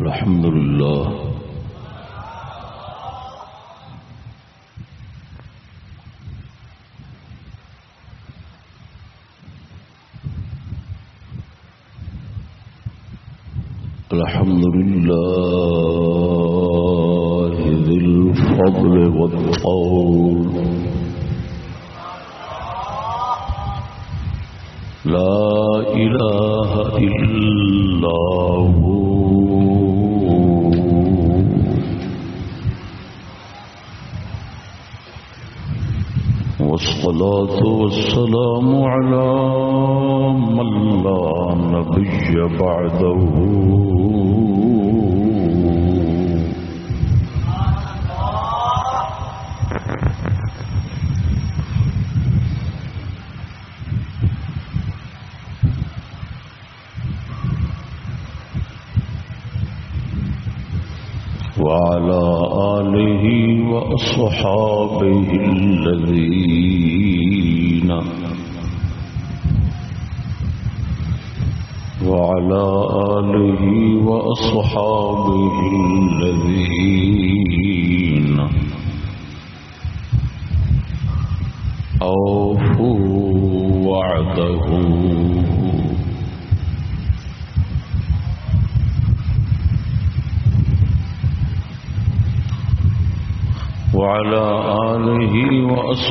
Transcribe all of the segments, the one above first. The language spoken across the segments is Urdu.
الحمد لله. الحمد لله ذي الفضل والطول. لا إله إلا هو. والصلاة والسلام على من لا نبي بعده وعلى آله وأصحابه الذين وعلى آله وأصحابه الذين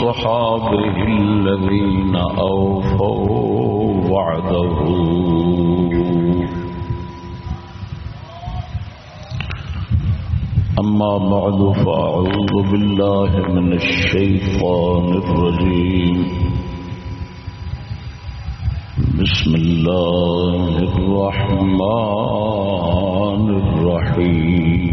وأصحابه الذين أوفوا وعده. أما بعد فأعوذ بالله من الشيطان الرجيم. بسم الله الرحمن الرحيم.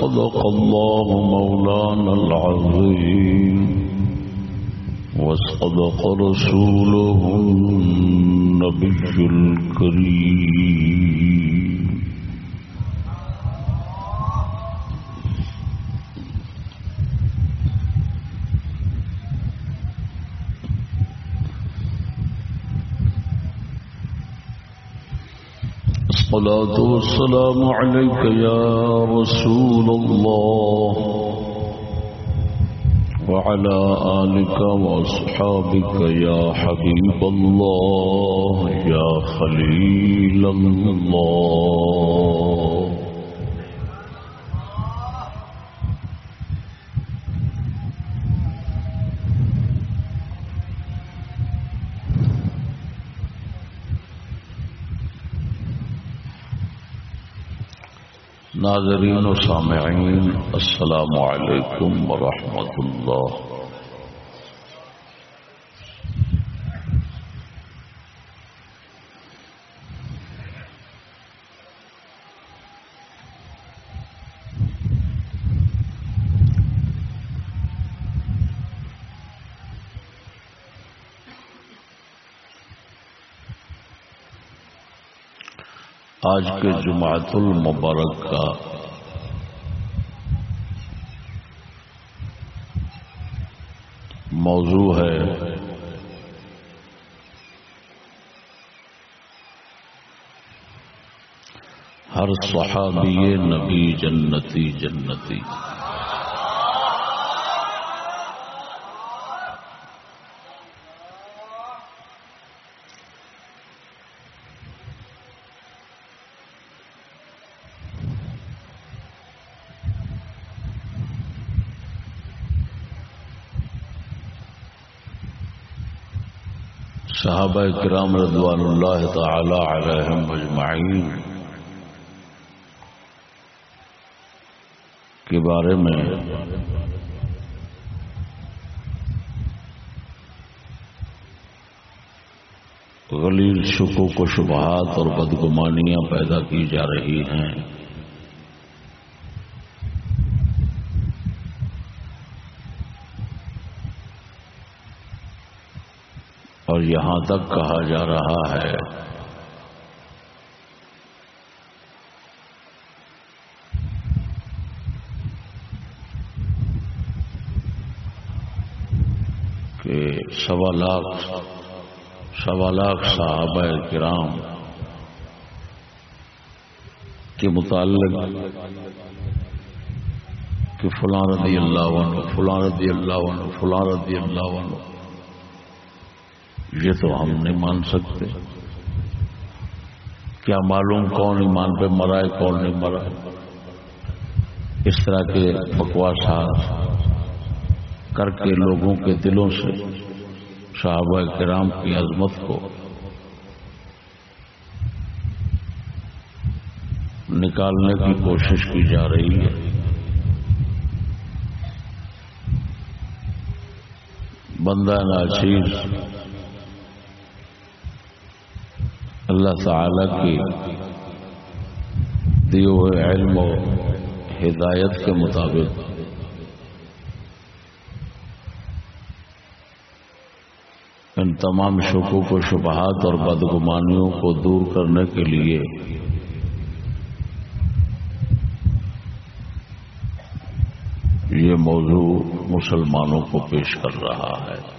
صدق الله مولانا العظيم وصدق رسوله النبي الكريم. الصلاة والسلام عليك يا رسول الله وعلى آلك وأصحابك يا حبيب الله يا خليل الله ناظرین و سامعین السلام علیکم ورحمۃ اللہ آج کے جماعت المبارک کا موضوع ہے ہر صحابی نبی جنتی جنتی صحابہ کرام رضوان اللہ تعالی علیہم مجمعین کے بارے میں غلیل شکوک و شبہات اور بدگمانیاں پیدا کی جا رہی ہیں۔ اور یہاں تک کہا جا رہا ہے۔ کہ سوا لاکھ سوا لاکھ صحابہ کرام کے متعلق کہ فلاں رضی اللہ عنہ فلاں رضی اللہ عنہ فلاں رضی اللہ عنہ یہ تو ہم نہیں مان سکتے۔ کیا معلوم کون ایمان پہ مرا ہے، کون نہیں مرا اس طرح کے بکواسات کر کے لوگوں کے دلوں سے صحابہ کرام کی عظمت کو نکالنے کی کوشش کی جا رہی ہے۔ بندہ ناچیر اللہ تعالی کی دیے ہوئے علم و ہدایت کے مطابق۔ ان تمام شکوں کو شبہات اور بدگمانیوں کو دور کرنے کے لیے یہ موضوع مسلمانوں کو پیش کر رہا ہے۔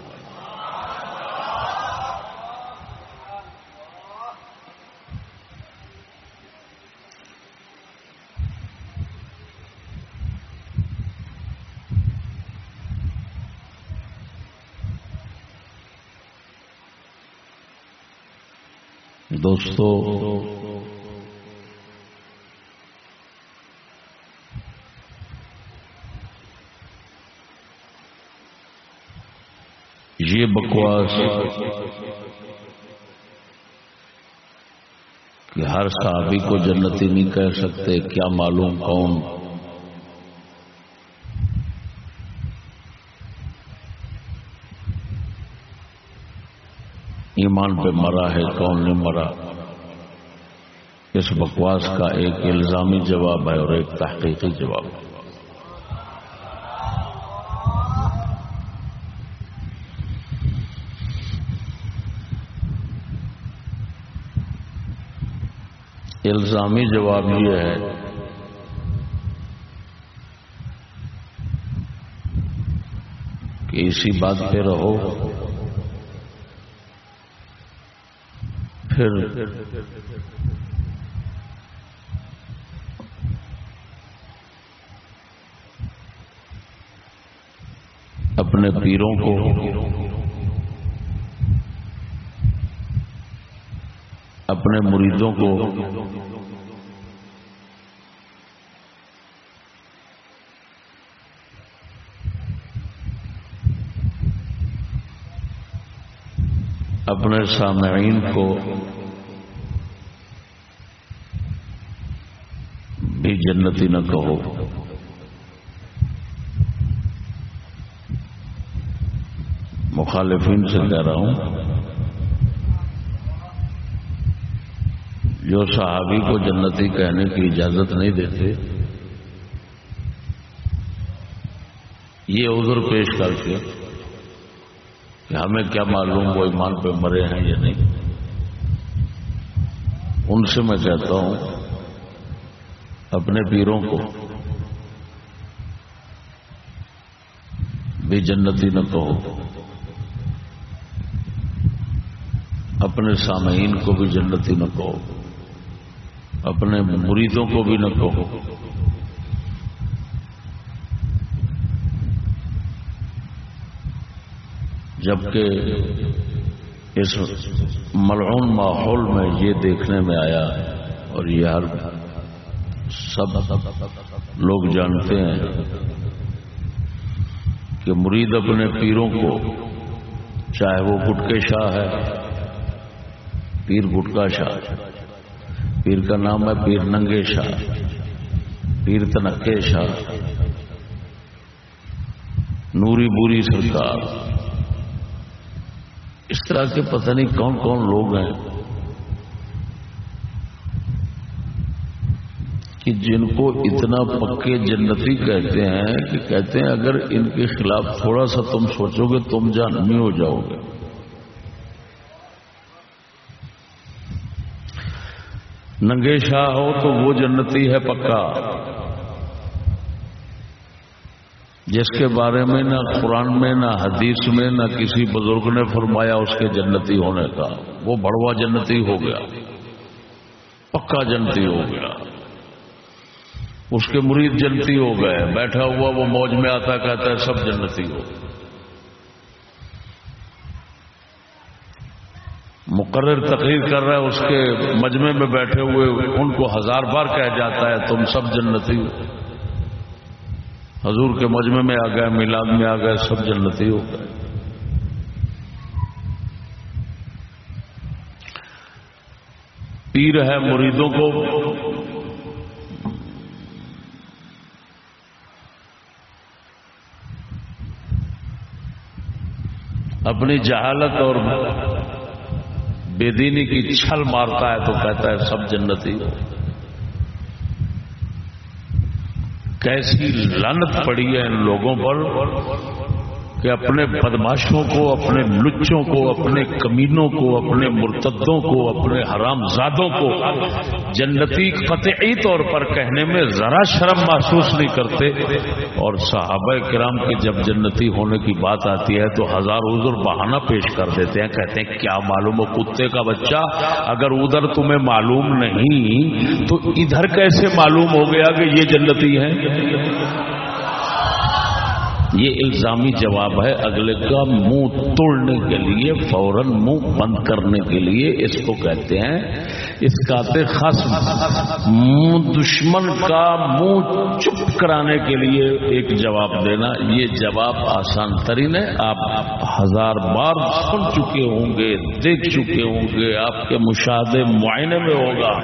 دوستو یہ بکواس کہ ہر صحابی کو جنتی نہیں کہہ سکتے کیا معلوم کون ایمان پہ مرا ہے، کون نہیں مرا؟ اس بکواس کا ایک الزامی جواب ہے اور ایک تحقیقی جواب ہے۔ الزامی جواب یہ ہے، کہ اسی بات پہ رہو۔ پھر اپنے پیروں کو اپنے مریدوں کو اپنے سامعین کو بھی جنتی نہ کہو۔ مخالفین سے کہہ رہا ہوں، جو صحابی کو جنتی کہنے کی اجازت نہیں دیتے، یہ عذر پیش کر کے کہ ہمیں کیا معلوم وہ ایمان پہ مرے ہیں یا نہیں۔ ان سے میں کہتا ہوں اپنے پیروں کو بھی جنتی نہ کہو۔ اپنے سامعین کو بھی جنتی نہ کہو۔ اپنے مریدوں کو بھی نہ کہو۔ جبکہ اس ملعون ماحول میں یہ دیکھنے میں آیا اور یہ ہر سب لوگ جانتے ہیں کہ مرید اپنے پیروں کو، چاہے وہ گٹکے شاہ ہے، پیر گٹکا شاہ، پیر کا نام ہے پیر ننگے شاہ، پیر تنکے شاہ، نوری بوری سرکار۔ اس طرح کے پتہ نہیں کون کون لوگ ہیں کہ جن کو اتنا پکے جنتی کہتے ہیں کہ کہتے ہیں اگر ان کے خلاف تھوڑا سا تم سوچو گے، تم جانمی ہو جاؤ گے۔ ننگے شاہ ہو تو وہ جنتی ہے پکا۔ جس کے بارے میں نہ قرآن میں، نہ حدیث میں، نہ کسی بزرگ نے فرمایا اس کے جنتی ہونے کا۔ وہ بڑوا جنتی ہو گیا۔ پکا جنتی ہو گیا۔ اس کے مرید جنتی ہو گئے۔ بیٹھا ہوا وہ موج میں آتا، کہتا ہے سب جنتی ہو۔ مقرر تقریر کر رہا ہے، اس کے مجمے میں بیٹھے ہوئے، ان کو ہزار بار کہہ جاتا ہے تم سب جنتی ہو۔ حضور کے مجمے میں آ گئے، میلاد میں آ گئے، سب جنتی ہو گئے۔ پیر ہے مریدوں کو۔ اپنی جہالت اور بے دینی کی چھل مارتا ہے تو کہتا ہے سب جنتی ہو۔ کیسی لنت پڑی ہے ان لوگوں پر؟ کہ اپنے بدماشوں کو، اپنے لچوں کو، اپنے کمینوں کو، اپنے مرتدوں کو، اپنے حرام زادوں کو جنتی قطعی طور پر کہنے میں ذرا شرم محسوس نہیں کرتے۔ اور صحابہ کرام کے جب جنتی ہونے کی بات آتی ہے تو ہزار ادھر بہانہ پیش کر دیتے ہیں، کہتے ہیں، کیا معلوم ہو کتے کا بچہ؟ اگر ادھر تمہیں معلوم نہیں تو ادھر کیسے معلوم ہو گیا کہ یہ جنتی ہے یہ الزامی جواب ہے اگلے کا منہ توڑنے کے لیے، فوراً منہ بند کرنے کے لیے اس کو کہتے ہیں، اس کا خصم۔ دشمن کا منہ چپ کرانے کے لیے ایک جواب دینا۔ یہ جواب آسان ترین ہے۔ آپ ہزار بار سن چکے ہوں گے، دیکھ چکے ہوں گے۔ آپ کے مشاہدے معائنے میں ہوگا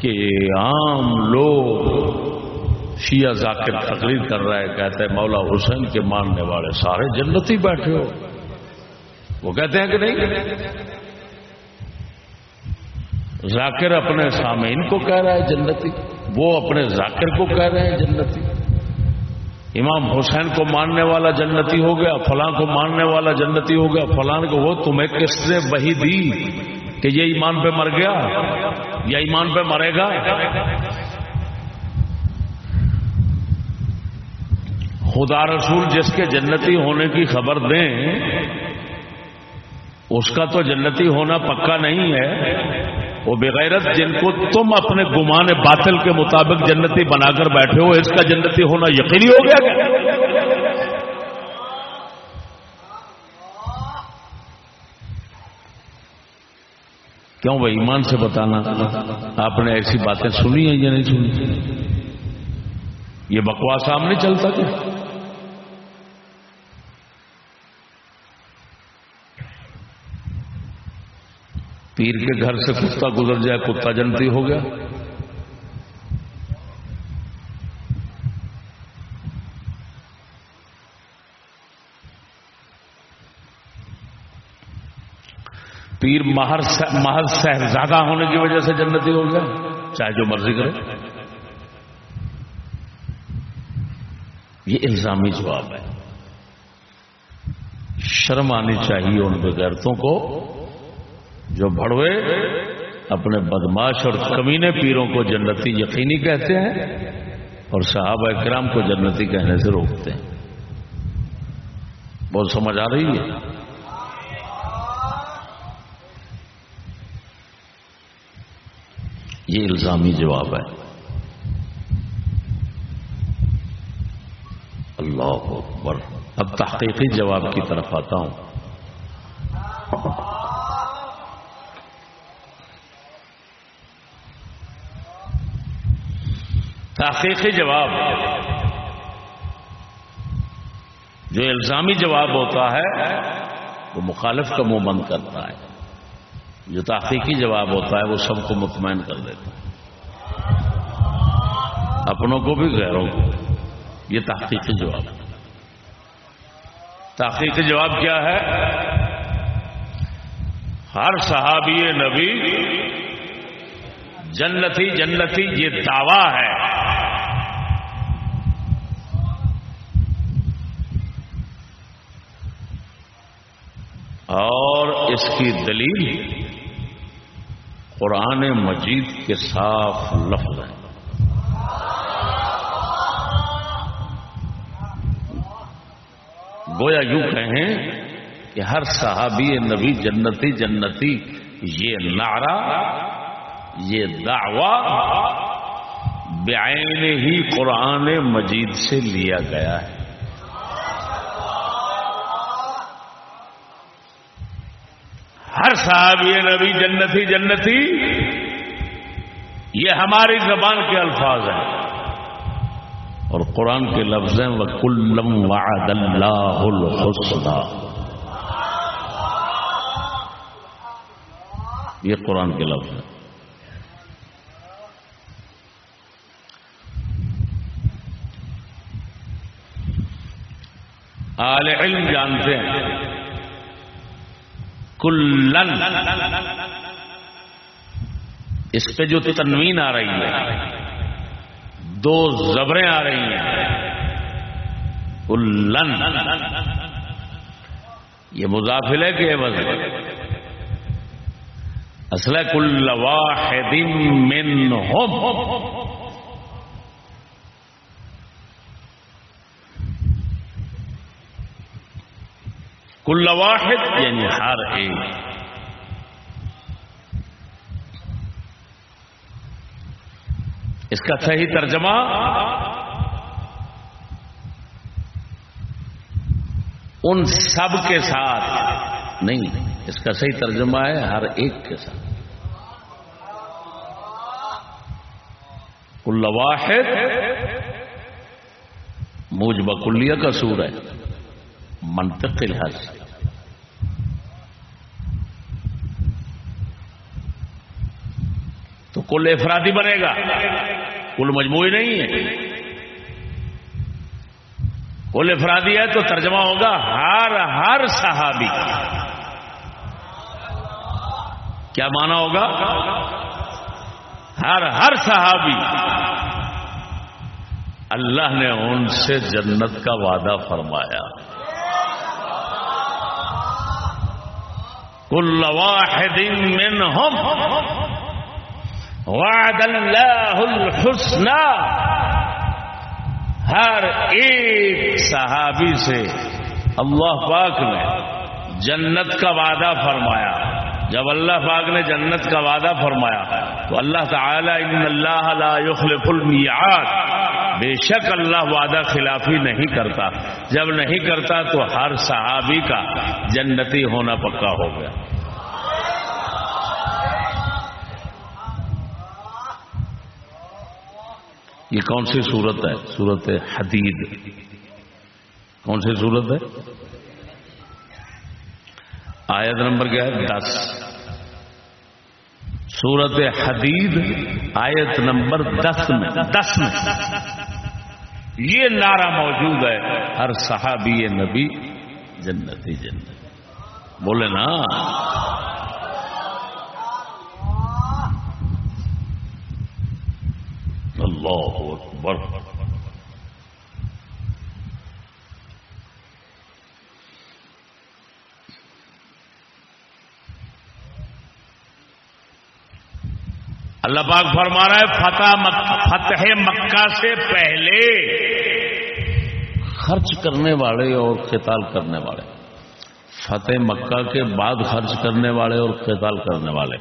کہ عام لوگ شیعہ ذاکر تقریر کر رہا ہے کہتے ہیں مولا حسین کے ماننے والے سارے جنتی بیٹھے ہو۔ وہ کہتے ہیں کہ نہیں؟ ذاکر اپنے سامعین کو کہہ رہا ہے جنتی، وہ اپنے ذاکر کو کہہ رہے ہیں جنتی۔ امام حسین کو ماننے والا جنتی ہو گیا، فلاں کو ماننے والا جنتی ہو گیا، فلاں کو وہ تمہیں کس نے وہی دی کہ یہ ایمان پہ مر گیا؟ یا ایمان پہ مرے گا؟ خدا رسول جس کے جنتی ہونے کی خبر دیں، اس کا تو جنتی ہونا پکا نہیں ہے۔ وہ بغیرت جن کو تم اپنے گمان باطل کے مطابق جنتی بنا کر بیٹھے ہو، اس کا جنتی ہونا یقینی ہو گیا کیوں بھائی، ایمان سے بتانا، آپ نے ایسی باتیں سنی ہیں یا نہیں سنی؟ یہ بکواس آم نہیں چلتا کیا؟ پیر کے گھر سے کتا گزر جائے، کتا جنتی ہو گیا۔ پیر مہر محض صاحبزادہ ہونے کی وجہ سے جنتی ہو گیا۔ چاہے جو مرضی کرے۔ یہ الزامی جواب ہے۔ شرم آنی چاہیے ان بغیرتوں کو۔ جو بڑوے اپنے بدماش اور کمینے پیروں کو جنتی یقینی کہتے ہیں اور صحابہ کرام کو جنتی کہنے سے روکتے ہیں۔ بہت سمجھ آ رہی ہے؟ یہ الزامی جواب ہے۔ اللہ اکبر۔ اب تحقیقی جواب کی طرف آتا ہوں۔ تحقیقی جواب۔ جو الزامی جواب ہوتا ہے، وہ مخالف کا منہ بند کرتا ہے۔ جو تحقیقی جواب ہوتا ہے، وہ سب کو مطمئن کر دیتا ہے۔ اپنوں کو بھی، غیروں کو یہ تحقیقی جواب۔ تحقیقی جواب کیا ہے؟ ہر صحابی نبی جنتی جنتی، یہ دعویٰ ہے۔ اور اس کی دلیل قرآن مجید کے صاف لفظ ہیں۔ گویا یوں کہیں کہ ہر صحابی نبی جنتی جنتی، یہ نعرہ، یہ دعوی بعین ہی قرآن مجید سے لیا گیا ہے۔ ہر صحابی نبی جنتی جنتی، یہ ہماری زبان کے الفاظ ہیں۔ اور قرآن کے لفظ ہیں وہ کلم وعد اللہ الحسنہ یہ قرآن کے لفظ ہیں۔ آل علم جانتے ہیں۔ کلن۔ اس پہ جو تنوین آ رہی ہے، دو زبریں آ رہی ہیں۔ کلن۔ یہ مضافل ہے کہ وزن۔ اصل کل واحد منہم۔ کل واحد یعنی ہر ایک۔ اس کا صحیح ترجمہ، ان سب کے ساتھ۔ نہیں، اس کا صحیح ترجمہ ہے ہر ایک کے ساتھ۔ کل واحد، موجبہ کلیہ کا سور ہے۔ منطق کے لحاظ سے تو کل افرادی بنے گا۔ کل مجموعی نہیں ہے۔ کل افرادی ہے تو ترجمہ ہوگا ہر ہر صحابی۔ کیا مانا ہوگا؟ ہر ہر صحابی۔ اللہ نے ان سے جنت کا وعدہ فرمایا۔ کل واحد منہم۔ وعد اللہ الحسنى ہر ایک صحابی سے اللہ پاک نے جنت کا وعدہ فرمایا۔ جب اللہ پاک نے جنت کا وعدہ فرمایا تو اللہ تعالی ان اللہ لا يخلف المیعاد۔ بے شک اللہ وعدہ خلافی نہیں کرتا۔ جب نہیں کرتا تو ہر صحابی کا جنتی ہونا پکا ہو گیا۔ یہ کون سی صورت ہے؟ صورت حدید۔ کون سی صورت ہے؟ آیت نمبر کیا ہے؟ دس۔ سورت حدید، آیت نمبر دس میں۔ دس میں۔ یہ نعرہ موجود ہے ہر صحابی نبی جنتی جنت۔ بولے نا۔ اللہ اکبر۔ اللہ پاک فرما رہا ہے، فتح فتح مکہ سے پہلے خرچ کرنے والے اور قتال کرنے والے۔ فتح مکہ کے بعد خرچ کرنے والے اور قتال کرنے والے۔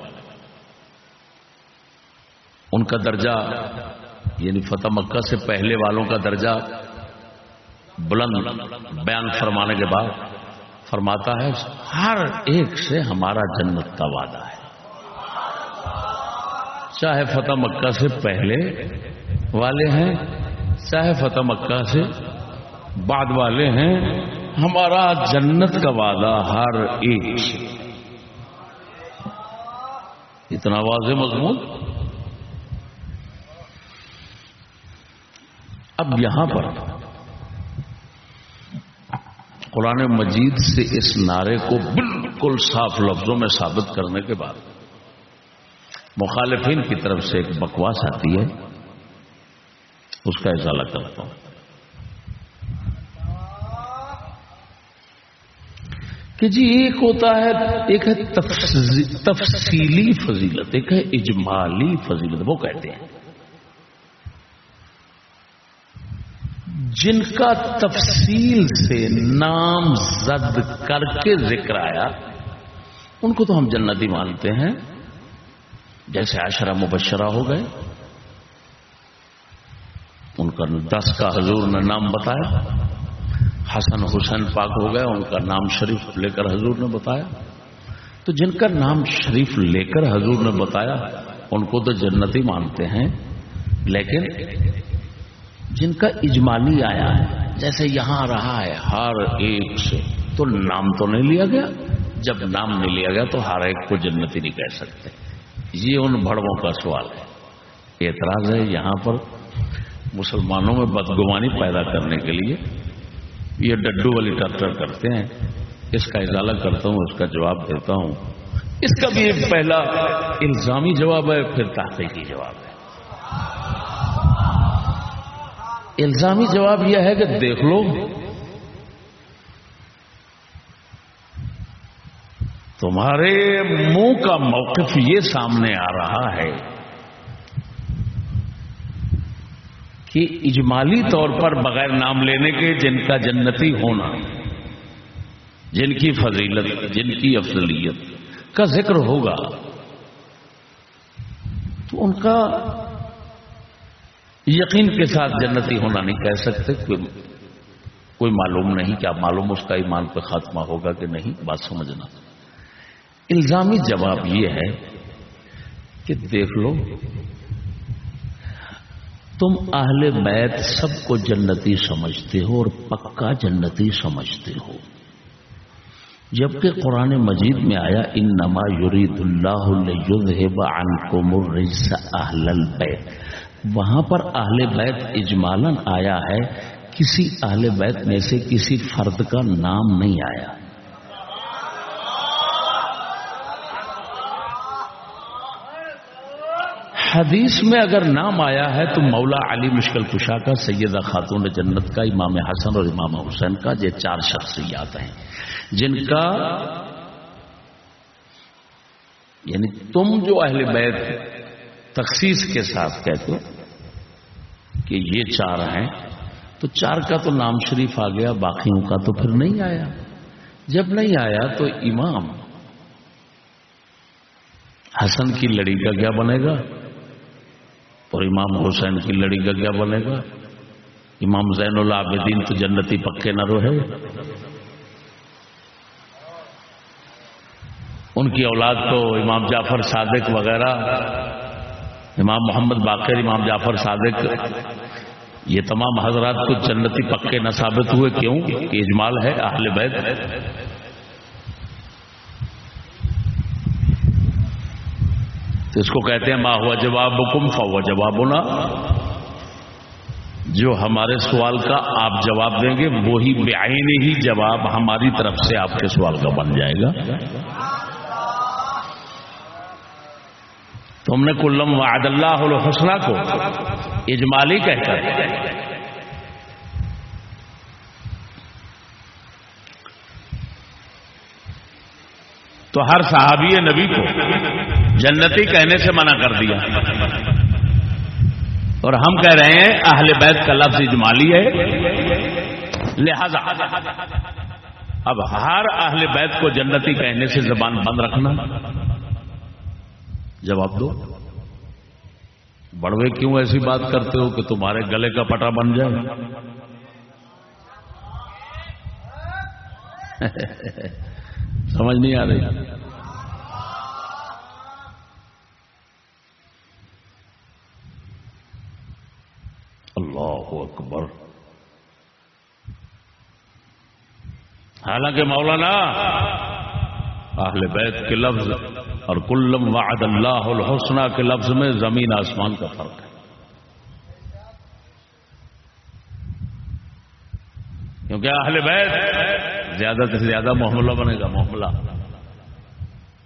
ان کا درجہ یعنی فتح مکہ سے پہلے والوں کا درجہ بلند بیان فرمانے کے بعد فرماتا ہے، ہر ایک سے ہمارا جنت کا وعدہ ہے۔ چاہے فتح مکہ سے پہلے والے ہیں، چاہے فتح مکہ سے بعد والے ہیں، ہمارا جنت کا وعدہ ہر ایک سے۔ اتنا واضح مضمون؟ اب یہاں پر قرآن مجید سے اس نعرے کو بالکل صاف لفظوں میں ثابت کرنے کے بعد مخالفین کی طرف سے ایک بکواس آتی ہے، اس کا ازالہ کرتا ہوں۔ کہ جی ایک ہوتا ہے، ایک ہے تفصیلی فضیلت، ایک ہے اجمالی فضیلت، وہ کہتے ہیں۔ جن کا تفصیل سے نام زد کر کے ذکر آیا، ان کو تو ہم جنتی مانتے ہیں۔ جیسے عشرہ مبشرہ ہو گئے، ان کا دس کا حضور نے نام بتایا۔ حسن حسین پاک ہو گئے، ان کا نام شریف لے کر حضور نے بتایا۔ تو جن کا نام شریف لے کر حضور نے بتایا، ان کو تو جنتی مانتے ہیں، لیکن جن کا اجمالی آیا ہے، جیسے یہاں رہا ہے ہر ایک سے، تو نام تو نہیں لیا گیا۔ جب نام نہیں لیا گیا تو ہر ایک کو جنتی نہیں کہہ سکتے۔ یہ ان بڑوں کا سوال ہے۔ اعتراض ہے یہاں پر مسلمانوں میں بدگمانی پیدا کرنے کے لیے۔ یہ ڈڈو والی ٹرٹر کرتے ہیں۔ اس کا اضالہ کرتا ہوں، اس کا جواب دیتا ہوں۔ اس کا بھی ایک پہلا الزامی جواب ہے، پھر تحقیقی جواب ہے۔ الزامی جواب یہ ہے کہ دیکھ لو۔ تمہارے منہ کا موقف یہ سامنے آ رہا ہے کہ اجمالی طور پر بغیر نام لینے کے جن کا جنتی ہونا، جن کی فضیلت، جن کی افضلیت کا ذکر ہوگا، تو ان کا یقین کے ساتھ جنتی ہونا نہیں کہہ سکتے، کوئی کوئی معلوم نہیں کیا معلوم اس کا ایمان پہ خاتمہ ہوگا کہ نہیں، بات سمجھنا۔ الزامی جواب یہ ہے کہ دیکھ لو، تم اہل بیت سب کو جنتی سمجھتے ہو اور پکا جنتی سمجھتے ہو۔ جبکہ قرآن مجید میں آیا ان نما یورید اللہ اہل بیت وہاں پر اہل بیت اجمالن آیا ہے، کسی اہل بیت میں سے کسی فرد کا نام نہیں آیا۔ حدیث میں اگر نام آیا ہے تو مولا علی مشکل کشا کا، سیدہ خاتون جنت کا، امام حسن اور امام حسین کا، یہ چار شخصیات ہیں۔ جن کا یعنی تم جو اہل بیت تخصیص کے ساتھ کہتے ہو کہ یہ چار ہیں، تو چار کا تو نام شریف آ گیا، باقیوں کا تو پھر نہیں آیا۔ جب نہیں آیا تو امام حسن کی لڑی کا کیا بنے گا؟ اور امام حسین کی لڑی کا کیا بنے گا؟ امام زین العابدین تو جنتی پکے نہ رہے۔ ان کی اولاد تو امام جعفر صادق وغیرہ امام محمد باقر، امام جعفر صادق، یہ تمام حضرات تو جنتی پکے نہ ثابت ہوئے کیوں؟ کہ اجمال ہے، اہل بیت۔ تو اس کو کہتے ہیں ماں ہوا جواب حکم ہوا جواب ہونا جو ہمارے سوال کا آپ جواب دیں گے، وہی بے ہی جواب ہماری طرف سے آپ کے سوال کا بن جائے گا۔ تو ہم نے کلم وعد اللہ الحسنہ کو اجمالی کہہ کر تو ہر صحابی نبی کو جنتی کہنے سے منع کر دیا۔ اور ہم کہہ رہے ہیں اہل بیت کا لفظ اجمالی ہے۔ لہذا اب ہر اہل بیت کو جنتی کہنے سے زبان بند رکھنا۔ جواب دو۔ بڑوے کیوں ایسی بات کرتے ہو کہ تمہارے گلے کا پٹا بن جائے؟ سمجھ نہیں آ رہی۔ اللہ اکبر۔ حالانکہ مولانا اہل بیت کے لفظ اور کلم وعد اللہ الحسنہ کے لفظ میں زمین آسمان کا فرق ہے۔ کیونکہ اہل بیت زیادہ سے زیادہ محملہ بنے گا محملہ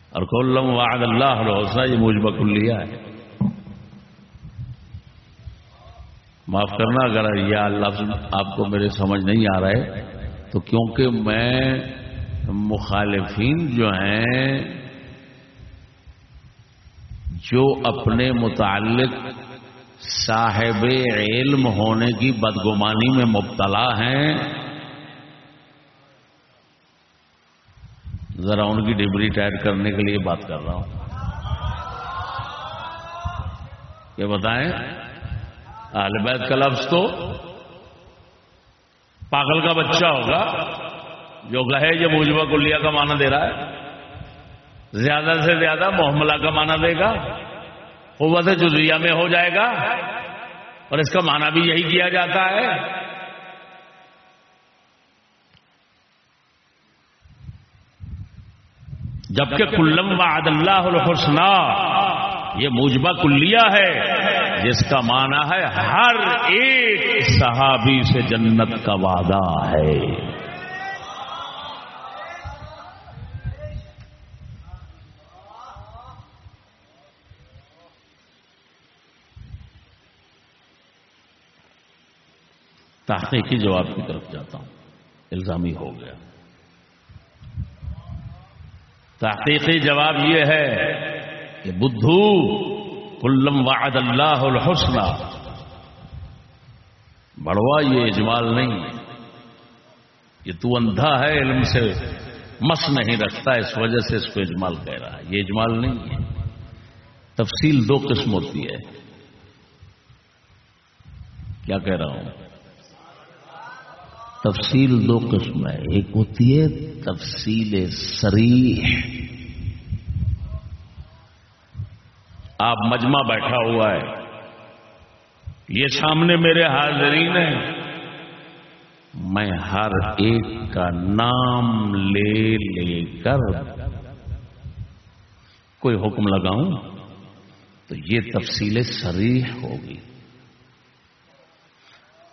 اور کلم وعد اللہ الحسنہ یہ مجبہ کلیہ ہے۔ معاف کرنا، اگر یہ لفظ آپ کو میرے سمجھ نہیں آ رہے تو کیونکہ میں مخالفین جو ہیں، جو اپنے متعلق صاحب علم ہونے کی بدگمانی میں مبتلا ہیں، ذرا ان کی ڈبری ٹائٹ کرنے کے لیے بات کر رہا ہوں۔ یہ بتائیں بیت کا لفظ تو پاگل کا بچہ ہوگا۔ جو گہے یہ موجبہ کلیا کا معنی دے رہا ہے۔ زیادہ سے زیادہ محملہ کا معنی دے گا۔ قوت جزیہ میں ہو جائے گا۔ اور اس کا معنی بھی یہی کیا جاتا ہے۔ جبکہ کلم وعد اللہ الحسنہ یہ موجبہ کلیا ہے، جس کا معنی ہے ہر ایک صحابی سے جنت کا وعدہ ہے۔ تحقیقی جواب کی طرف جاتا ہوں۔ الزامی ہو گیا۔ تحقیقی جواب یہ ہے کہ بدھو کلم وعد اللہ الحسنہ۔ بڑوا یہ اجمال نہیں یہ تو اندھا ہے، علم سے مس نہیں رکھتا، اس وجہ سے اس کو اجمال کہہ رہا ہے۔ یہ اجمال نہیں ہے۔ تفصیل دو قسم ہوتی ہے۔ کیا کہہ رہا ہوں؟ تفصیل دو قسم ہے۔ ایک ہوتی ہے تفصیل سریح آپ مجمع بیٹھا ہوا ہے۔ یہ سامنے میرے حاضرین ہیں۔ میں ہر ایک کا نام لے لے کر کوئی حکم لگاؤں تو یہ تفصیل سریح ہوگی۔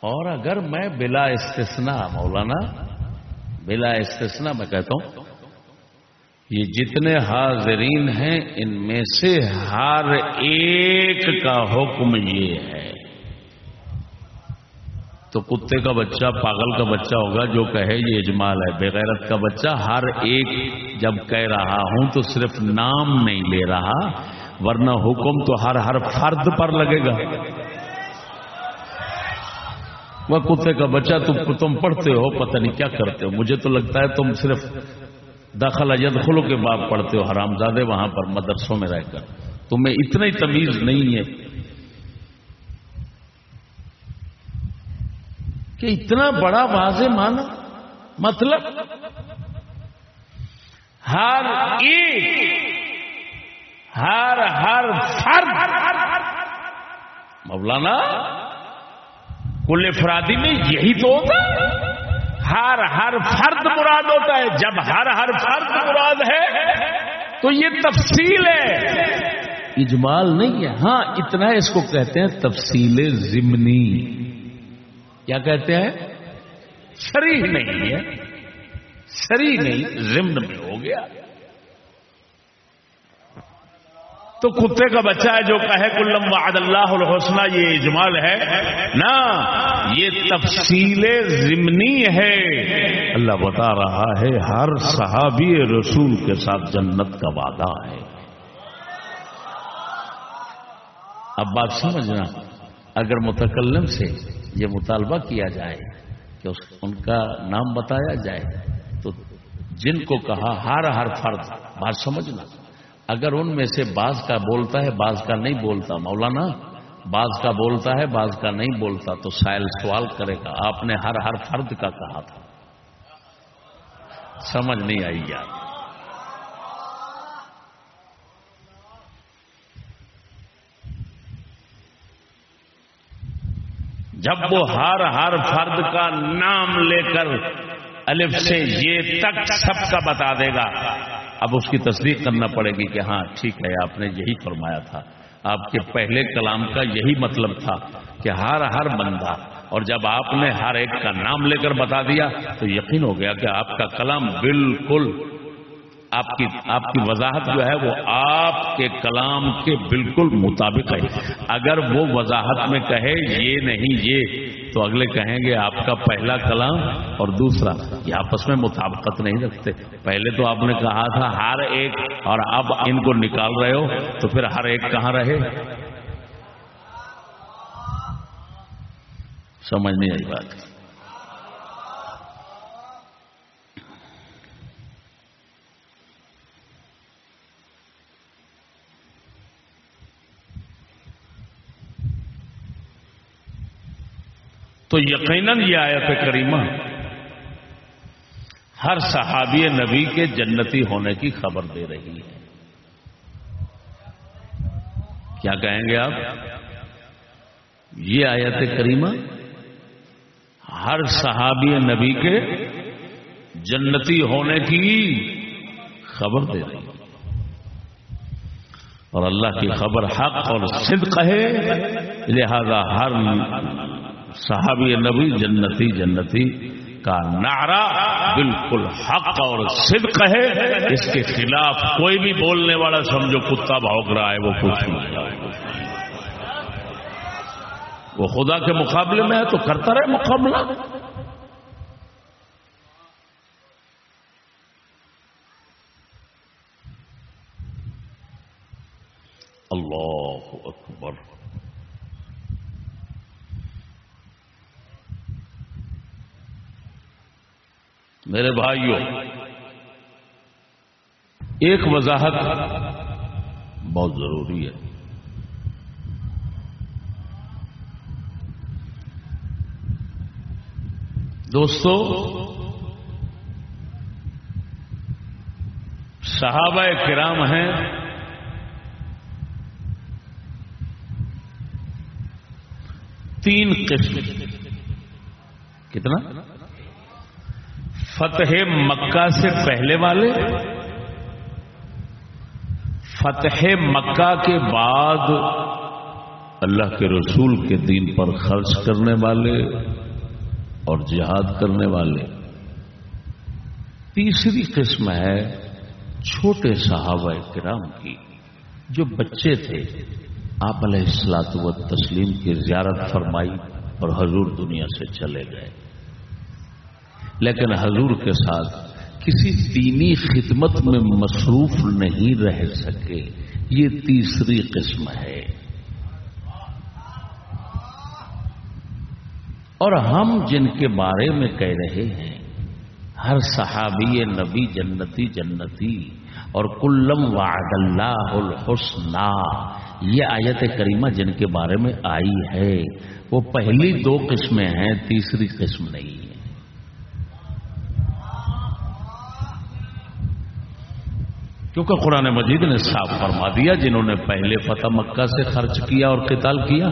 اور اگر میں بلا استثنا مولانا، بلا استثنا میں کہتا ہوں، یہ جتنے حاضرین ہیں، ان میں سے ہر ایک کا حکم یہ ہے۔ تو کتے کا بچہ، پاگل کا بچہ ہوگا، جو کہے یہ اجمال ہے، بغیرت کا بچہ ہر ایک جب کہہ رہا ہوں تو صرف نام نہیں لے رہا، ورنہ حکم تو ہر ہر فرد پر لگے گا۔ وہ کتے کا بچہ تم پڑھتے ہو، پتہ نہیں کیا کرتے ہو۔ مجھے تو لگتا ہے تم صرف دخل یدخلو کے باب پڑھتے ہو۔ حرام زادے وہاں پر مدرسوں میں رہ کر۔ تمہیں اتنا ہی تمیز نہیں ہے کہ اتنا بڑا واضح مانا مطلب ہر ایک ہر ہر فرد، مولانا کل افرادی میں یہی تو ہوتا ہر ہر فرد مراد ہوتا ہے۔ جب ہر ہر فرد مراد ہے، تو یہ تفصیل ہے۔ اجمال نہیں ہے۔ ہاں اتنا اس کو کہتے ہیں تفصیل ضمنی۔ کیا کہتے ہیں؟ شریح نہیں ہے۔ شری نہیں، ضمن میں ہو گیا۔ تو کتے کا بچہ ہے جو کہے کلم وعد اللہ الحسنہ، یہ اجمال ہے۔ نا، یہ تفصیل ضمنی ہے۔ اللہ بتا رہا ہے، ہر صحابی رسول کے ساتھ جنت کا وعدہ ہے۔ اب بات سمجھنا، اگر متکلم سے یہ مطالبہ کیا جائے کہ ان کا نام بتایا جائے، تو جن کو کہا، ہر ہر فرد، بات سمجھنا۔ اگر ان میں سے بعض کا بولتا ہے، بعض کا نہیں بولتا۔ مولانا، بعض کا بولتا ہے، بعض کا نہیں بولتا۔ تو سائل سوال کرے گا۔ آپ نے ہر ہر فرد کا کہا تھا۔ سمجھ نہیں آئی یار۔ جب وہ ہر ہر فرد کا نام لے کر الف سے یہ تک سب کا بتا دے گا۔ اب اس کی تصدیق کرنا پڑے گی کہ ہاں ٹھیک ہے، آپ نے یہی فرمایا تھا۔ آپ کے پہلے کلام کا یہی مطلب تھا کہ ہر ہر بندہ، اور جب آپ نے ہر ایک کا نام لے کر بتا دیا تو یقین ہو گیا کہ آپ کا کلام بالکل، آپ کی آپ کی وضاحت جو ہے وہ آپ کے کلام کے بالکل مطابق ہے۔ اگر وہ وضاحت میں کہے، یہ نہیں، یہ تو اگلے کہیں گے آپ کا پہلا کلام اور دوسرا، یہ آپس میں مطابقت نہیں رکھتے۔ پہلے تو آپ نے کہا تھا، ہر ایک اور اب ان کو نکال رہے ہو، تو پھر ہر ایک کہاں رہے؟ سمجھ نہیں آئی بات۔ تو یقیناً یہ آیت کریمہ ہر صحابی نبی کے جنتی ہونے کی خبر دے رہی ہے۔ کیا کہیں گے آپ؟ یہ آیت کریمہ ہر صحابی نبی کے جنتی ہونے کی خبر دے رہی ہے۔ اور اللہ کی خبر حق اور صدق ہے۔ لہذا ہر صحابی نبی جنتی جنتی کا نعرہ بالکل حق اور صدق ہے۔ اس کے خلاف کوئی بھی بولنے والا سمجھو کتا بھوک رہا ہے، وہ کچھ وہ خدا کے مقابلے میں ہے تو کرتا رہے مقابلہ۔ اللہ اکبر۔ میرے بھائیوں ایک وضاحت بہت ضروری ہے۔ دوستو صحابہ کرام ہیں۔ تین قسم۔ کتنا؟ فتح مکہ سے پہلے والے؟ فتح مکہ کے بعد اللہ کے رسول کے دین پر خرچ کرنے والے اور جہاد کرنے والے۔ تیسری قسم ہے چھوٹے صحابہ کرام کی، جو بچے تھے۔ آپ علیہ السلاط و تسلیم کی زیارت فرمائی اور حضور دنیا سے چلے گئے۔ لیکن حضور کے ساتھ کسی دینی خدمت میں مصروف نہیں رہ سکے، یہ تیسری قسم ہے۔ اور ہم جن کے بارے میں کہہ رہے ہیں، ہر صحابی نبی جنتی جنتی، اور کلم وعد اللہ الحسنہ یہ آیت کریمہ جن کے بارے میں آئی ہے، وہ پہلی دو قسمیں ہیں، تیسری قسم نہیں ہے کیونکہ قرآن مجید نے صاف فرما دیا جنہوں نے پہلے فتح مکہ سے خرچ کیا اور قتال کیا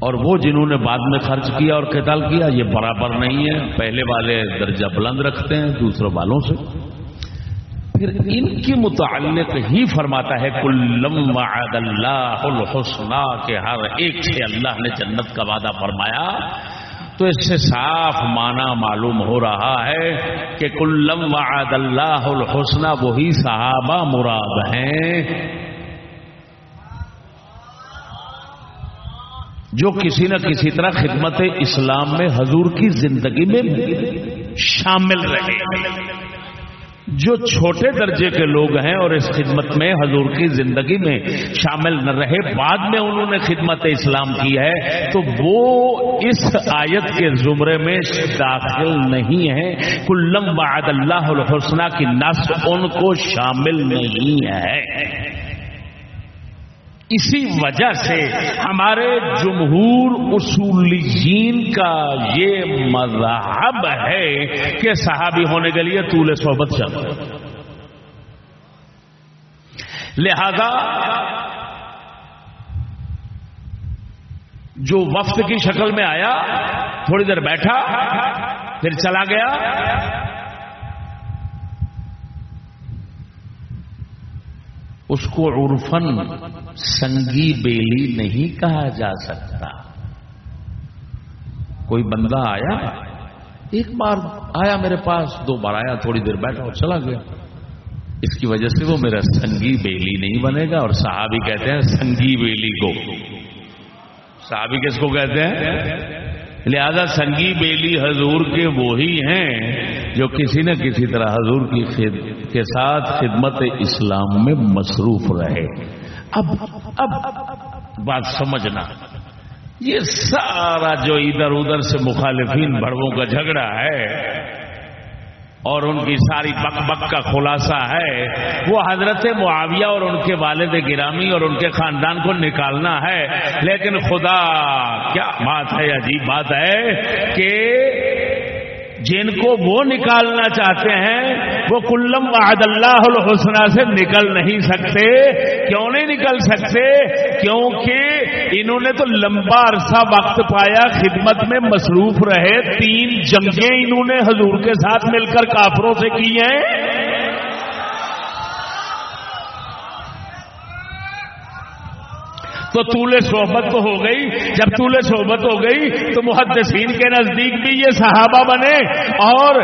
اور وہ جنہوں نے بعد میں خرچ کیا اور قتال کیا، یہ برابر نہیں ہے۔ پہلے والے درجہ بلند رکھتے ہیں دوسروں والوں سے۔ پھر ان کی متعلق ہی فرماتا ہے، کلم وعد اللہ الحسنہ کے ہر ایک سے اللہ نے جنت کا وعدہ فرمایا۔ تو اس سے صاف معنی معلوم ہو رہا ہے کہ کلم وعد اللہ الحسنہ وہی صحابہ مراد ہیں جو کسی نہ کسی طرح خدمت اسلام میں حضور کی زندگی میں شامل رہے جو چھوٹے درجے کے لوگ ہیں اور اس خدمت میں حضور کی زندگی میں شامل نہ رہے، بعد میں انہوں نے خدمت اسلام کی ہے، تو وہ اس آیت کے زمرے میں داخل نہیں ہے کلم بعد اللہ الحسنہ کی نس ان کو شامل نہیں ہے۔ اسی وجہ سے ہمارے جمہور اصولیین کا یہ مذہب ہے کہ صحابی ہونے کے لیے طول صحبت چل لہذا جو وقت کی شکل میں آیا، تھوڑی دیر بیٹھا، پھر چلا گیا اس کو عرفن سنگی بیلی نہیں کہا جا سکتا۔ کوئی بندہ آیا؟ ایک بار آیا میرے پاس، دو بار آیا، تھوڑی دیر بیٹھا اور چلا گیا۔ اس کی وجہ سے وہ میرا سنگی بیلی نہیں بنے گا اور صحابی کہتے ہیں سنگی بیلی کو۔ صحابی کس کو کہتے ہیں؟ لہذا سنگی بیلی حضور کے وہی ہیں۔ جو کسی نہ کسی طرح حضور کی خد... کے ساتھ خدمت اسلام میں مصروف رہے۔ اب اب، بات سمجھنا۔ یہ سارا جو ادھر ادھر سے مخالفین بڑوں کا جھگڑا ہے اور ان کی ساری بک بک کا خلاصہ ہے، وہ حضرت معاویہ اور ان کے والد گرامی اور ان کے خاندان کو نکالنا ہے۔ لیکن خدا، کیا بات ہے، عجیب بات ہے کہ جن کو وہ نکالنا چاہتے ہیں، وہ کلم وعد اللہ الحسنہ سے نکل نہیں سکتے۔ کیوں نہیں نکل سکتے؟ کیونکہ انہوں نے تو لمبا عرصہ وقت پایا، خدمت میں مصروف رہے۔ تین جنگیں انہوں نے حضور کے ساتھ مل کر کافروں سے کی ہیں۔ تو طول صحبت تو ہو گئی۔ جب طول صحبت ہو گئی تو محدثین کے نزدیک بھی یہ صحابہ بنے اور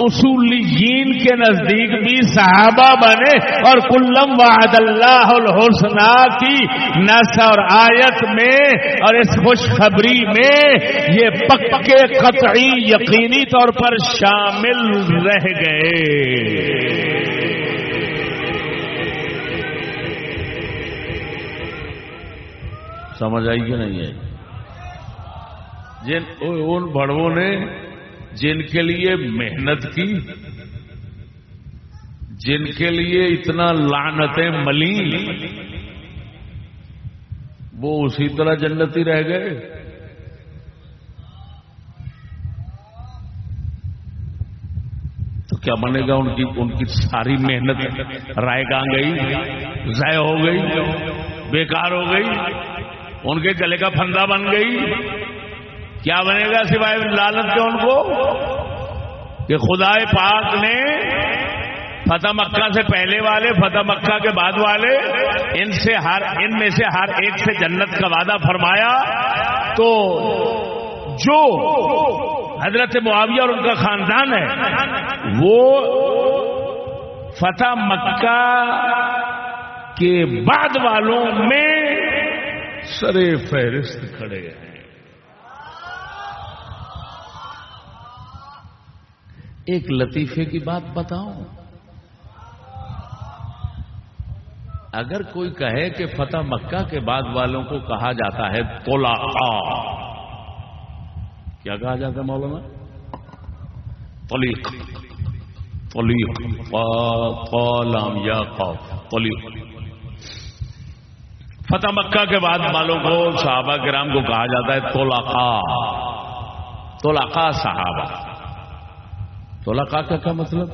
اصولیین کے نزدیک بھی صحابہ بنے۔ اور کلم وعد اللہ الحسنہ کی نس اور آیت میں اور اس خوشخبری میں یہ پکے قطعی یقینی طور پر شامل رہ گئے۔ سمجھ آئی کہ نہیں آئی؟ جن ان بڑوں نے جن کے لیے محنت کی، جن کے لیے اتنا لانتیں ملی وہ اسی طرح جنتی رہ گئے۔ تو کیا بنے گا ان کی ان کی ساری محنت؟ رائے گاں گئی، ضائع ہو گئی، بیکار ہو گئی۔ ان کے گلے کا پھندا بن گئی۔ کیا بنے گا سوائے لالت کے ان کو؟ کہ خدا پاک نے فتح مکہ سے پہلے والے، فتح مکہ کے بعد والے، ان سے ہر، ان میں سے ہر ایک سے جنت کا وعدہ فرمایا۔ تو جو حضرت معاویہ اور ان کا خاندان ہے، وہ فتح مکہ کے بعد والوں میں سرے فہرست کھڑے ہیں۔ ایک لطیفے کی بات بتاؤں۔ اگر کوئی کہے کہ فتح مکہ کے بعد والوں کو کہا جاتا ہے تولا کیا کہا جاتا ہے مولانا؟ تلیق تلیق یا تلیق فتح مکہ کے بعد والوں کو صحابہ کرام کو کہا جاتا ہے تولاقا تولاقا صحابہ۔ تولاقا کا کیا مطلب؟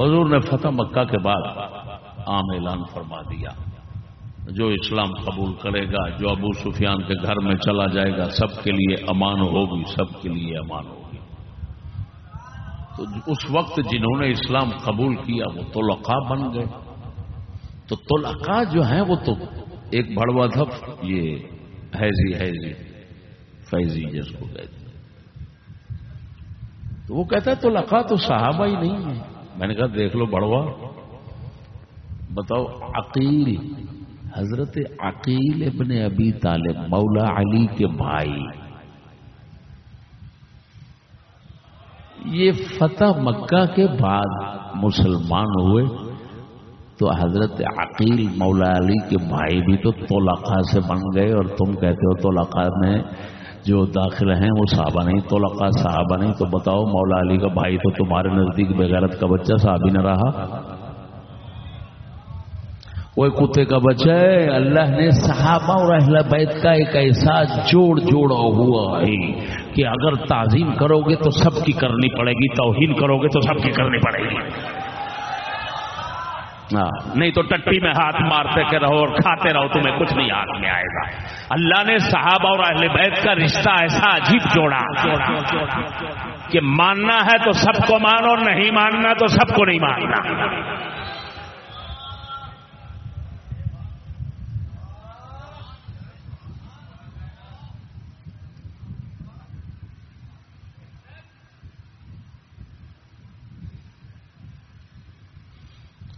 حضور نے فتح مکہ کے بعد عام اعلان فرما دیا۔ جو اسلام قبول کرے گا، جو ابو سفیان کے گھر میں چلا جائے گا، سب کے لیے امان ہوگی، سب کے لیے امان ہوگی۔ تو اس وقت جنہوں نے اسلام قبول کیا، وہ تولاقا بن گئے۔ تو تلقا جو ہیں وہ تو ایک بڑوا تھا، یہ حیضی حیضی، فیضی جس کو کہتے تو وہ کہتا ہے تو تو صحابہ ہی نہیں ہے۔ میں نے کہا، دیکھ لو بڑوا بتاؤ، عقیل، حضرت عقیل ابن ابی طالب، مولا علی کے بھائی۔ یہ فتح مکہ کے بعد مسلمان ہوئے۔ تو حضرت عقیل مولا علی کے بھائی بھی تو تولاقا سے بن گئے اور تم کہتے ہو تولاقا میں جو داخل ہیں وہ صحابہ نہیں تولاقا صحابہ نہیں، تو بتاؤ مولا علی کا بھائی تو تمہارے نزدیک بغیرت کا بچہ صحابی نہ رہا؟ وہ کتے کا بچہ ہے، اللہ نے صحابہ اور اہل بیت کا ایک ایسا جوڑ جوڑا ہوا ہے کہ اگر تعظیم کرو گے تو سب کی کرنی پڑے گی، توہین کرو گے تو سب کی کرنی پڑے گی۔ ہاں۔ نہیں تو ٹٹی میں ہاتھ مارتے کے رہو اور کھاتے رہو، تمہیں کچھ نہیں ہاتھ میں آئے گا۔ اللہ نے صحابہ اور اہل بیت کا رشتہ ایسا عجیب جوڑا کہ ماننا ہے تو سب کو مانو، نہیں ماننا تو سب کو نہیں ماننا۔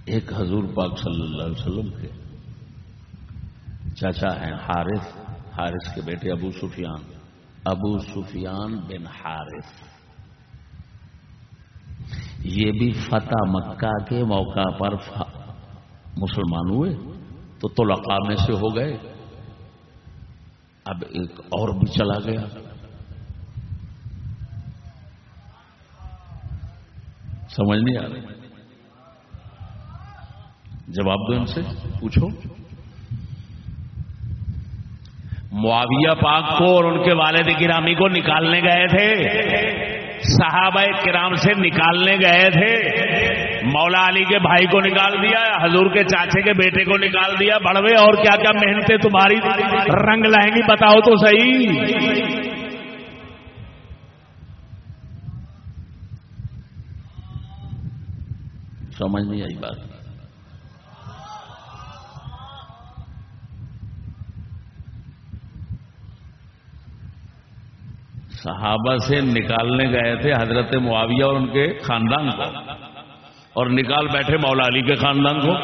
ایک حضور پاک صلی اللہ علیہ وسلم کے چاچا ہیں حارث حارث کے بیٹے ابو سفیان۔ ابو سفیان بن حارث۔ یہ بھی فتح مکہ کے موقع پر مسلمان ہوئے، تو تو میں سے ہو گئے۔ اب ایک اور بھی چلا گیا۔ سمجھ نہیں آ رہی۔ جواب دو ان سے۔ پوچھو۔ معاویہ پاک کو اور ان کے والد گرامی کو نکالنے گئے تھے۔ صحابہ کرام سے نکالنے گئے تھے۔ مولا علی کے بھائی کو نکال دیا، حضور کے چاچے کے بیٹے کو نکال دیا۔ بڑوے، اور کیا کیا محنتیں تمہاری؟ رنگ لائیں گی، بتاؤ تو صحیح۔ سمجھ نہیں آئی بات۔ صحابہ سے نکالنے گئے تھے حضرت معاویہ اور ان کے خاندان کو۔ اور نکال بیٹھے مولا علی کے خاندان کو۔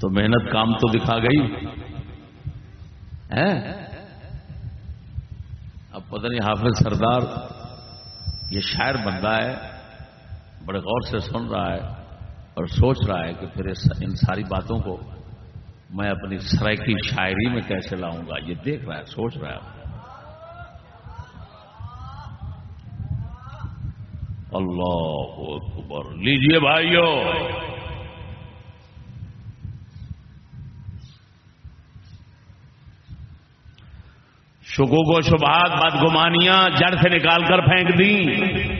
تو محنت کام تو دکھا گئی۔ اب پتہ نہیں حافظ سردار یہ شاعر بندہ ہے، بڑے غور سے سن رہا ہے۔ اور سوچ رہا ہے کہ پھر ان ساری باتوں کو میں اپنی سرائکی شاعری میں کیسے لاؤں گا؟ یہ دیکھ رہا ہے، سوچ رہا ہے۔ اللہ اکبر۔ لیجیے بھائیو۔ شکو کو شبہات، بدگمانیاں جڑ سے نکال کر پھینک دیں۔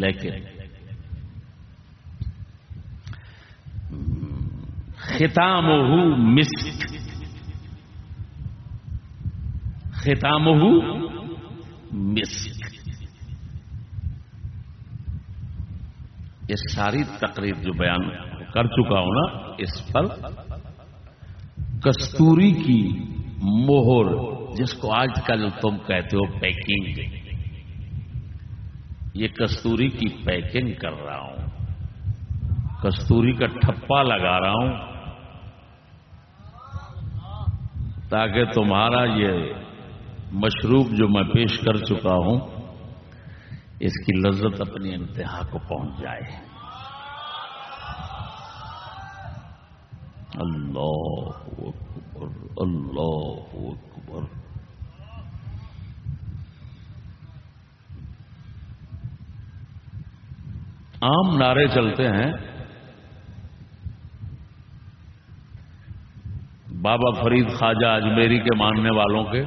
لیکن ختام مسک ختام مسک۔ یہ ساری تقریر جو بیان کر چکا ہوں نا، اس پر کستوری کی موہر جس کو آج کل تم کہتے ہو پیکنگ۔ یہ کستوری کی پیکنگ کر رہا ہوں۔ کستوری کا ٹھپا لگا رہا ہوں۔ تاکہ تمہارا یہ مشروب جو میں پیش کر چکا ہوں، اس کی لذت اپنی انتہا کو پہنچ جائے۔ اللہ اکبر اللہ اکبر۔ عام نعرے چلتے ہیں۔ بابا فرید خواجہ اجمیری کے ماننے والوں کے۔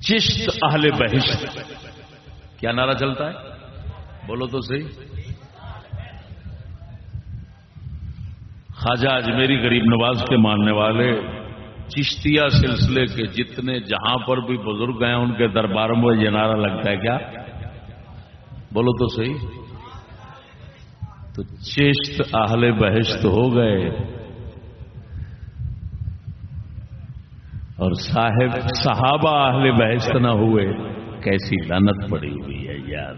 چشت اہل بہشت۔ کیا نعرہ چلتا ہے؟ بولو تو صحیح۔ خواجہ اجمیری غریب نواز کے ماننے والے چشتیہ سلسلے کے جتنے جہاں پر بھی بزرگ ہیں، ان کے دربار میں یہ نعرہ لگتا ہے کیا؟ بولو تو صحیح۔ تو چشت اہل بہشت ہو گئے۔ اور صاحب، صحابہ اہل بہشت نہ ہوئے، کیسی لنت پڑی ہوئی ہے یار۔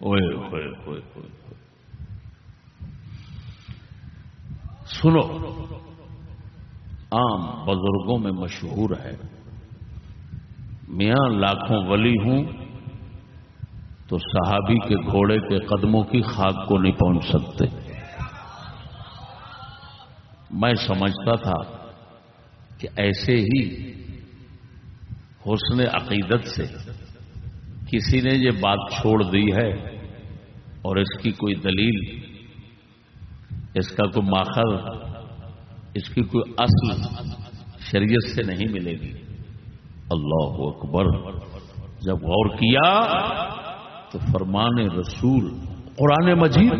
ہوئے ہوئے ہوئے ہوئے سنو۔ عام بزرگوں میں مشہور ہے۔ میاں لاکھوں ولی ہوں تو صحابی کے گھوڑے کے قدموں کی خاک کو نہیں پہنچ سکتے۔ میں سمجھتا تھا کہ ایسے ہی حسن عقیدت سے کسی نے یہ بات چھوڑ دی ہے اور اس کی کوئی دلیل اس کا کوئی ماخذ، اس کی کوئی اصل شریعت سے نہیں ملے گی۔ اللہ اکبر۔ جب غور کیا تو فرمان رسول، قرآن مجید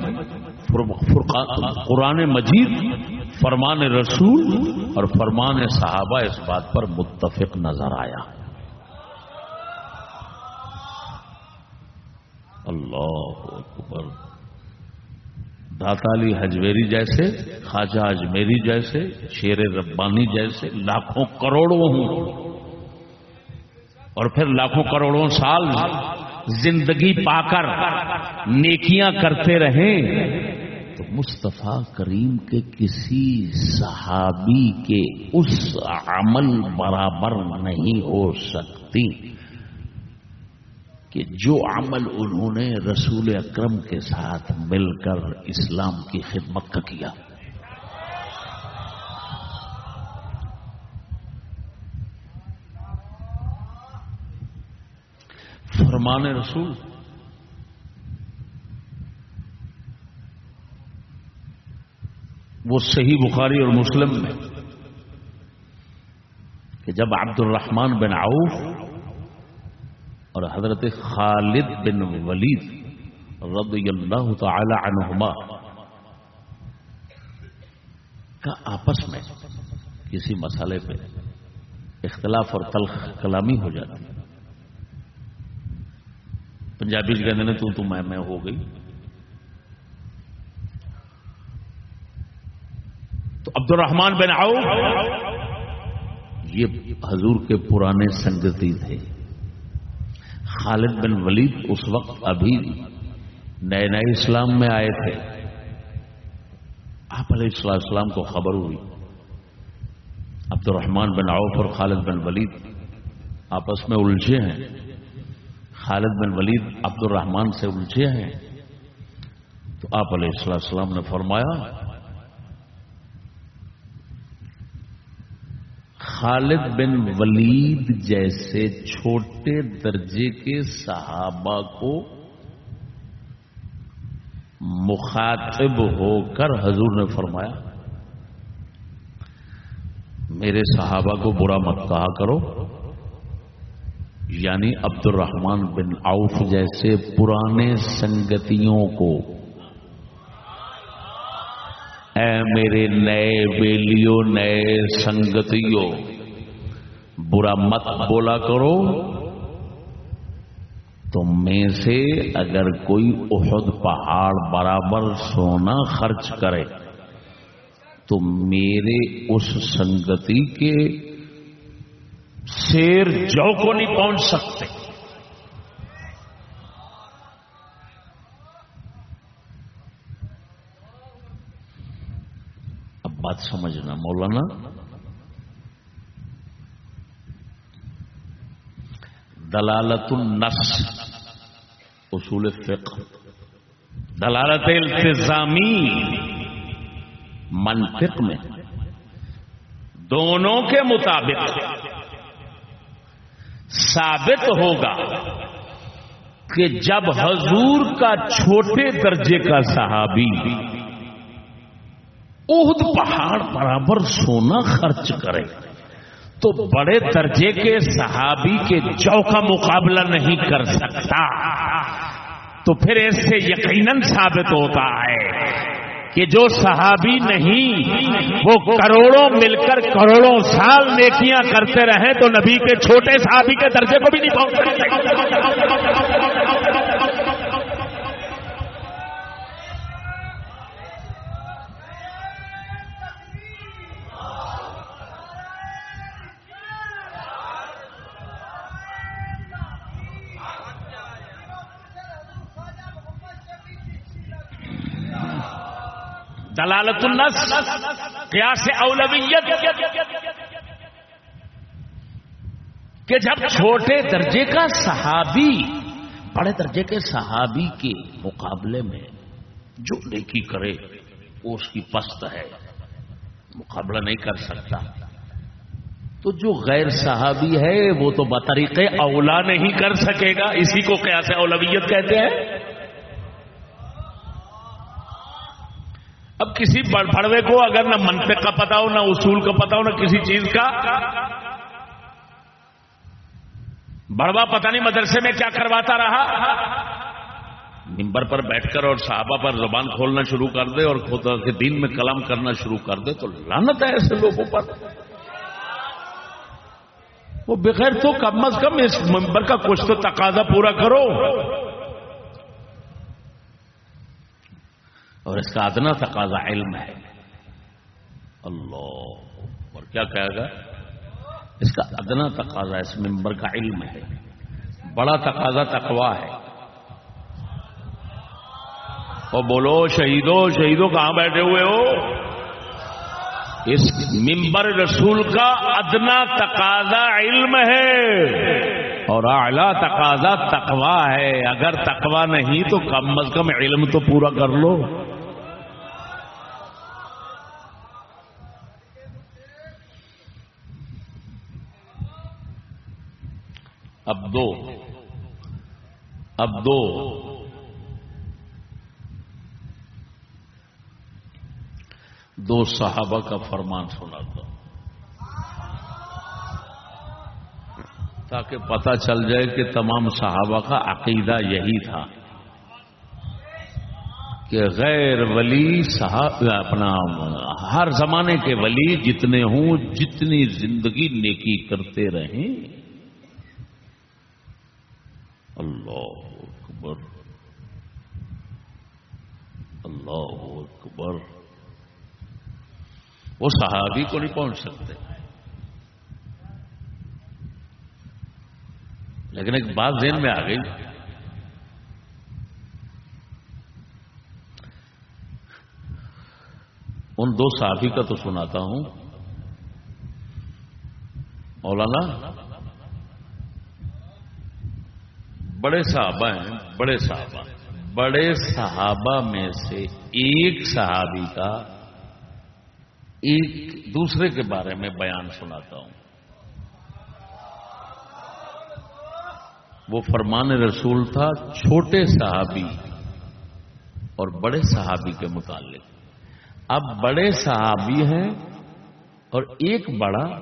قرآن مجید، فرمان رسول اور فرمان صحابہ اس بات پر متفق نظر آیا۔ اللہ اکبر۔ داتا علی حجویری جیسے، خواجہ اجمیری جیسے، شیر ربانی جیسے، لاکھوں کروڑوں ہوں۔ اور پھر لاکھوں کروڑوں سال زندگی پا کر نیکیاں کرتے رہیں۔ تو مصطفیٰ کریم کے کسی صحابی کے اس عمل برابر نہیں ہو سکتی۔ کہ جو عمل انہوں نے رسول اکرم کے ساتھ مل کر اسلام کی خدمت کا کیا۔ فرمان رسول۔ وہ صحیح بخاری اور مسلم میں کہ جب عبد الرحمان بن عوف اور حضرت خالد بن ولید رضی اللہ تعالی عنہما کا آپس میں کسی مسئلے پہ اختلاف اور تلخ کلامی ہو جاتی۔ پنجابی کہتے ہیں تو تو میں میں ہو گئی۔ تو عبد الرحمان بن عوف، یہ حضور کے پرانے سنگتی تھے۔ خالد بن ولید اس وقت ابھی نئے نئے اسلام میں آئے تھے۔ آپ علیہ السلام السلام کو خبر ہوئی۔ عبد الرحمان بن عوف اور خالد بن ولید آپس میں الجھے ہیں۔ خالد بن ولید عبد الرحمان سے الجھے ہیں۔ تو آپ علیہ السلام نے فرمایا خالد بن ولید جیسے چھوٹے درجے کے صحابہ کو مخاطب ہو کر حضور نے فرمایا، میرے صحابہ کو برا مت کہا کرو۔ یعنی عبد الرحمان بن عوف جیسے پرانے سنگتیوں کو اے میرے نئے بیلیوں، نئے سنگتیوں، برا مت بولا کرو۔ تم میں سے اگر کوئی احد پہاڑ برابر سونا خرچ کرے، تو میرے اس سنگتی کے شیر جو کو نہیں پہنچ سکتے۔ بات سمجھنا، مولانا۔ دلالت النص اصول فقہ۔ دلالت التظامی منطق میں۔ دونوں کے مطابق ثابت ہوگا کہ جب حضور کا چھوٹے درجے کا صحابی اہد پہاڑ برابر سونا خرچ کرے۔ تو بڑے درجے کے صحابی کے جو کا مقابلہ نہیں کر سکتا۔ تو پھر اس سے یقیناً ثابت ہوتا ہے کہ جو صحابی نہیں، وہ کروڑوں مل کر کروڑوں سال نیکیاں کرتے رہے تو نبی کے چھوٹے صحابی کے درجے کو بھی نہیں پہنچ سکتے۔ دلالت النس قیاس اولویت، کہ جب چھوٹے درجے کا صحابی، بڑے درجے کے صحابی کے مقابلے میں جو نیکی کرے، وہ اس کی پست ہے، مقابلہ نہیں کر سکتا۔ تو جو غیر صحابی ہے، وہ تو بطریق اولا نہیں کر سکے گا، اسی کو قیاس اولویت کہتے ہیں۔ اب کسی بڑوے کو اگر نہ منطق کا پتا ہو، نہ اصول کا پتا ہو، نہ کسی چیز کا۔ بڑوا پتہ نہیں مدرسے میں کیا کرواتا رہا۔ نمبر پر بیٹھ کر اور صحابہ پر زبان کھولنا شروع کر دے اور خدا کے دین میں کلام کرنا شروع کر دے تو لانت ہے ایسے لوگوں پر۔ وہ بغیر تو کم از کم اس ممبر کا کچھ تو تقاضا پورا کرو۔ اور اس کا ادنا تقاضا علم ہے۔ اللہ۔ اور کیا کہے گا اس کا ادنا تقاضا اس ممبر کا علم ہے۔ بڑا تقاضا تقوا ہے۔ اور بولو شہیدوں شہیدوں کہاں بیٹھے ہوئے ہو؟ اس ممبر رسول کا ادنا تقاضا علم ہے۔ اور اعلی تقاضا تقوا ہے۔ اگر تقوا نہیں تو کم از کم علم تو پورا کر لو۔ اب دو۔ اب دو۔ دو صحابہ کا فرمان سنا تھا تاکہ پتہ چل جائے کہ تمام صحابہ کا عقیدہ یہی تھا کہ غیر ولی صاحب اپنا ہر زمانے کے ولی جتنے ہوں، جتنی زندگی نیکی کرتے رہیں اللہ اکبر اللہ اکبر۔ وہ صحابی کو نہیں پہنچ سکتے۔ لیکن ایک بات ذہن میں آ گئی۔ ان دو صحابی کا تو سناتا ہوں۔ مولانا بڑے صحابہ ہیں، بڑے صحابہ۔ بڑے صحابہ میں سے ایک صحابی کا ایک دوسرے کے بارے میں بیان سناتا ہوں۔ وہ فرمان رسول تھا، چھوٹے صحابی اور بڑے صحابی کے متعلق۔ اب بڑے صحابی ہیں اور ایک بڑا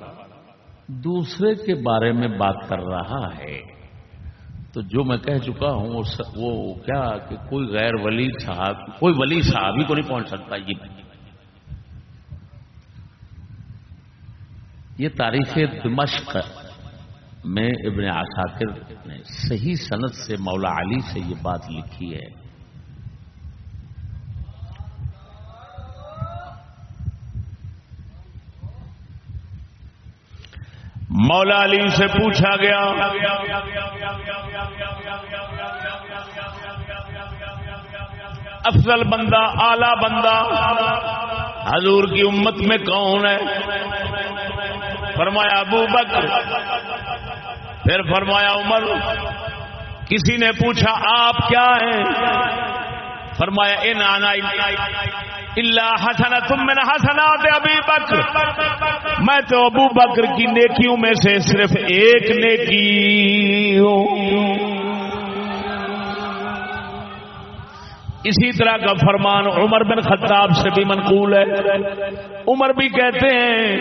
دوسرے کے بارے میں بات کر رہا ہے۔ تو جو میں کہہ چکا ہوں، وہ کیا کہ کوئی غیر ولی صاحب، کوئی ولی صاحبی کو نہیں پہنچ سکتا یہ یہ تاریخ دمشق میں ابن عساکر نے صحیح صنعت سے مولا علی سے یہ بات لکھی ہے۔ مولا علی سے پوچھا گیا، افضل بندہ آلہ بندہ، حضور کی امت میں کون ہے؟ فرمایا ابو بکر۔ پھر فرمایا عمر۔ کسی نے پوچھا آپ کیا ہیں؟ فرمایا ان آنا اللہ ہسنا تم میں ہسنا ابھی بکر میں تو ابو بکر کی نیکیوں میں سے صرف ایک نیکی ہوں۔ اسی طرح کا فرمان عمر بن خطاب سے بھی منقول ہے۔ عمر بھی کہتے ہیں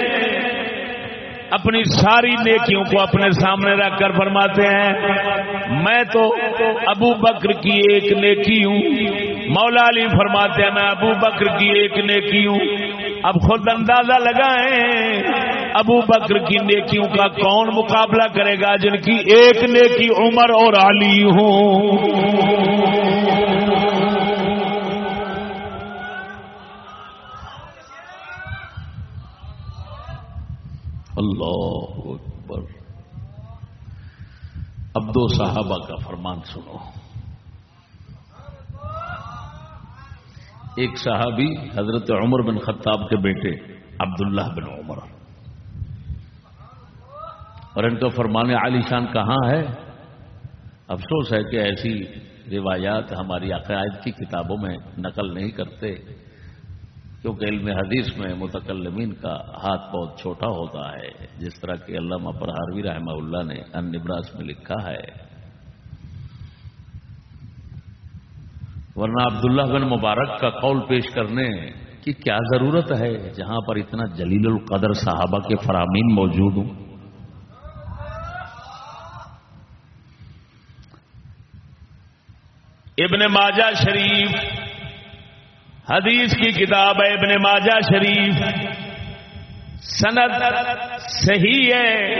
اپنی ساری نیکیوں کو اپنے سامنے رکھ کر فرماتے ہیں، میں تو ابو بکر کی ایک نیکی ہوں۔ مولا علی فرماتے ہیں، میں ابو بکر کی ایک نیکی ہوں۔ اب خود اندازہ لگائیں، ابو بکر کی نیکیوں کا کون مقابلہ کرے گا جن کی ایک نیکی عمر اور علی ہوں۔ اللہ اکبر۔ اب دو صحابہ کا فرمان سنو۔ ایک صحابی حضرت عمر بن خطاب کے بیٹے عبداللہ بن عمر۔ اور ان کا فرمان عالی شان کہاں ہے؟ افسوس ہے کہ ایسی روایات ہماری عقائد کی کتابوں میں نقل نہیں کرتے۔ کیونکہ علم حدیث میں متکلمین کا ہاتھ بہت چھوٹا ہوتا ہے، جس طرح کہ علامہ پرہاروی رحمہ اللہ نے ان نبراس میں لکھا ہے۔ ورنہ عبداللہ بن مبارک کا قول پیش کرنے کی کیا ضرورت ہے، جہاں پر اتنا جلیل القدر صحابہ کے فرامین موجود ہوں۔ ابن ماجہ شریف حدیث کی کتاب ہے ابن ماجہ شریف۔ سند صحیح ہے۔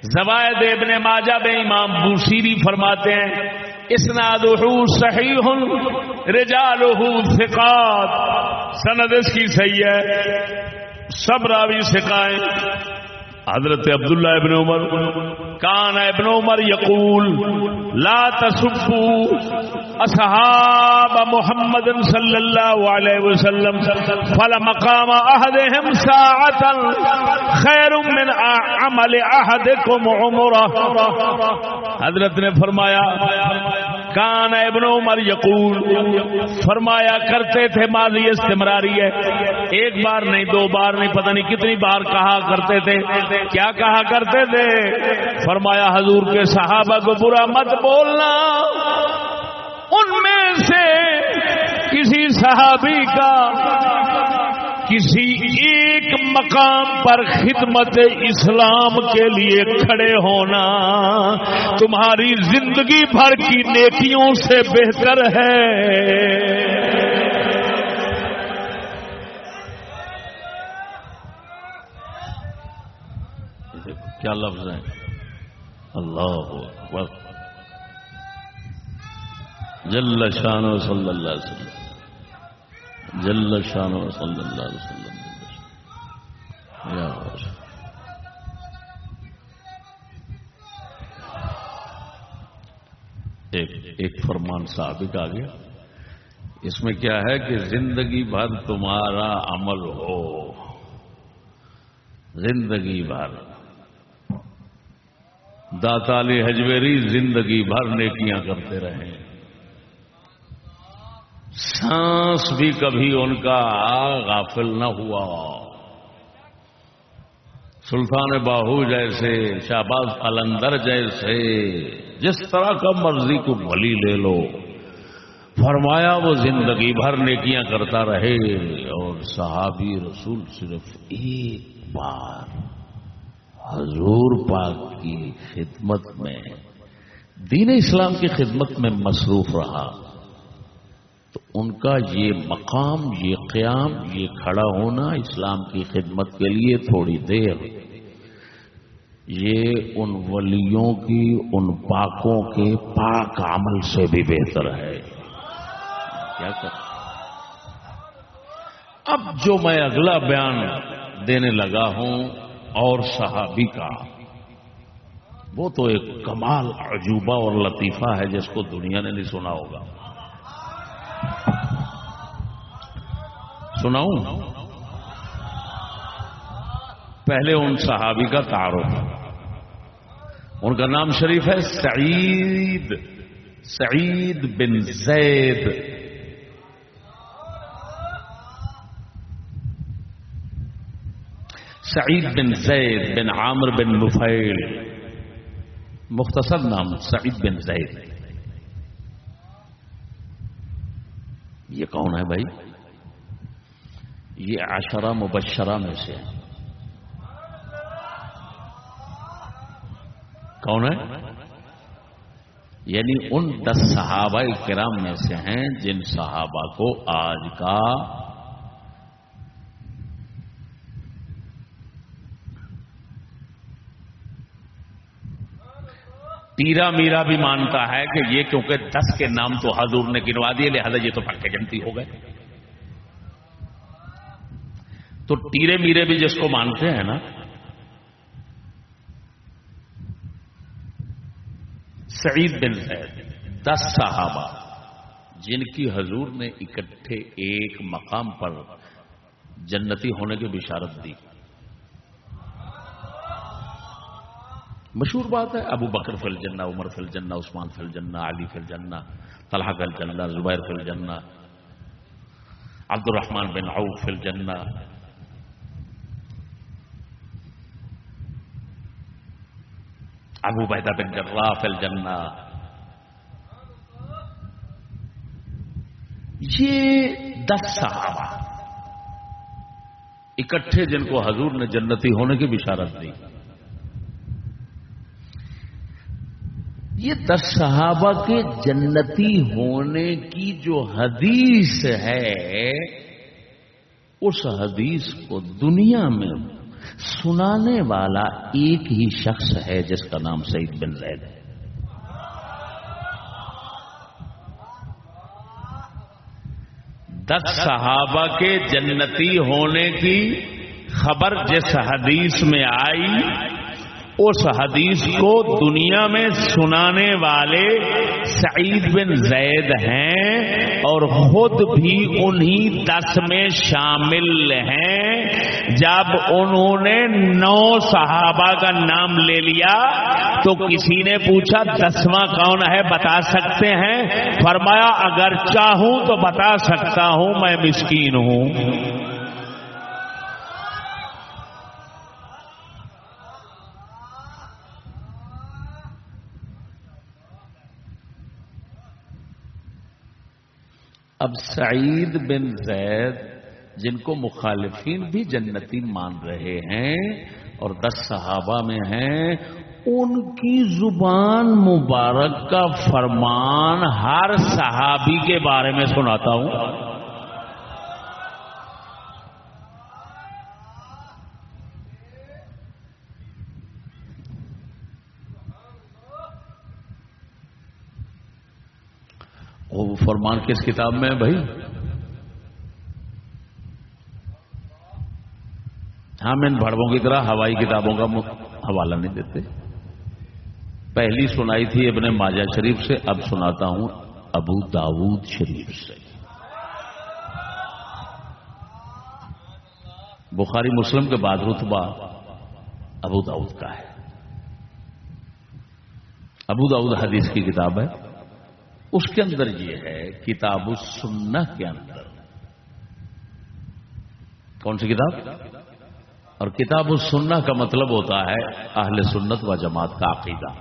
زوائد ابن ماجہ بے امام بوسیری فرماتے ہیں اسنادہ صحیح رجالہ ثقات۔ سند اس کی صحیح ہے۔ سب راوی سکھائیں حضرت عبداللہ ابن عمر، کان ابن عمر یقول، لا تسبوا اصحاب محمد صلی اللہ علیہ وسلم، فلمقام احدهم ساعتا خیر من عمل احدكم عمره حضرت نے فرمایا، کان ابن عمر یقول، فرمایا کرتے تھے ماضی استمراری ہے۔ ایک بار نہیں، دو بار نہیں، پتہ نہیں کتنی بار کہا کرتے تھے۔ کیا کہا کرتے تھے؟ فرمایا حضور کے صحابہ کو برا مت بولنا۔ ان میں سے کسی صحابی کا کسی ایک مقام پر خدمت اسلام کے لیے کھڑے ہونا۔ تمہاری زندگی بھر کی نیکیوں سے بہتر ہے۔ کیا لفظ ہے اللہ جل شان صلی اللہ علیہ وسلم۔ جل شان صلی اللہ علیہ وسلم۔ ایک ایک فرمان ثابت آ گیا۔ اس میں کیا ہے کہ زندگی بھر تمہارا عمل ہو۔ زندگی بھر۔ داتالی حجویری زندگی بھر نیکیاں کرتے رہیں سانس بھی کبھی ان کا غافل نہ ہوا۔ سلطان باہو جیسے، شہباز قلندر جیسے، جس طرح کا مرضی کو بلی لے لو۔ فرمایا وہ زندگی بھر نیکیاں کرتا رہے اور صحابی رسول صرف ایک بار۔ حضور پاک کی خدمت میں، دین اسلام کی خدمت میں مصروف رہا۔ تو ان کا یہ مقام، یہ قیام، یہ کھڑا ہونا اسلام کی خدمت کے لیے تھوڑی دیر۔ یہ ان ولیوں کی، ان پاکوں کے پاک عمل سے بھی بہتر ہے۔ کیا کر اب جو میں اگلا بیان دینے لگا ہوں اور صحابی کا۔ وہ تو ایک کمال عجوبہ اور لطیفہ ہے جس کو دنیا نے نہیں سنا ہوگا۔ سناؤں؟ پہلے ان صحابی کا تعارف۔ ان کا نام شریف ہے سعید سعید بن زید۔ سعید بن زید بن عامر بن نفیل، مختصر نام سعید بن زید۔ یہ کون ہے بھائی؟ یہ عشرہ مبشرہ میں سے۔ کون ہے؟ یعنی ان دس صحابہ کرام میں سے ہیں جن صحابہ کو آج کا تیرا میرا بھی مانتا ہے کہ یہ کیونکہ دس کے نام تو حضور نے گنوا دیے، لہذا یہ تو پکے جنتی ہو گئے۔ تو ٹیرے میرے بھی جس کو مانتے ہیں نا، سعید بن زید، دس صحابہ، جن کی حضور نے اکٹھے ایک مقام پر جنتی ہونے کی بشارت دی۔ مشہور بات ہے، ابو بکر فل جنا عمر فل جنا عثمان فل جنا علی فل جنا طلحہ فل جنا زبیر فل جنا عبد الرحمان بن عوف فل جنا ابو بیدہ بن جراف فل جنا یہ دس صحابہ اکٹھے جن کو حضور نے جنتی ہونے کی بشارت دی۔ یہ دس صحابہ کے جنتی ہونے کی جو حدیث ہے، اس حدیث کو دنیا میں سنانے والا ایک ہی شخص ہے جس کا نام سعید بن زید ہے۔ دس صحابہ کے جنتی ہونے کی خبر جس حدیث میں آئی اس حدیث کو دنیا میں سنانے والے سعید بن زید ہیں اور خود بھی انہی دس میں شامل ہیں۔ جب انہوں نے نو صحابہ کا نام لے لیا تو کسی نے پوچھا، دسواں کون ہے؟ بتا سکتے ہیں؟ فرمایا، اگر چاہوں تو بتا سکتا ہوں، میں مسکین ہوں۔ اب سعید بن زید، جن کو مخالفین بھی جنتی مان رہے ہیں اور دس صحابہ میں ہیں، ان کی زبان مبارک کا فرمان ہر صحابی کے بارے میں سناتا ہوں وہ فرمان کس کتاب میں ہے بھائی؟ ہاں، ہم ان بڑبوں کی طرح ہوائی کتابوں کا حوالہ نہیں دیتے۔ پہلی سنائی تھی ابن ماجہ شریف سے، اب سناتا ہوں ابو داود شریف سے۔ بخاری مسلم کے بعد رتبہ ابو داود کا ہے۔ ابو داود حدیث کی کتاب ہے۔ اس کے اندر یہ ہے، کتاب السنہ کے اندر۔ کون سی کتاب؟ اور کتاب السنہ کا مطلب ہوتا ہے اہل سنت و جماعت کا عقیدہ۔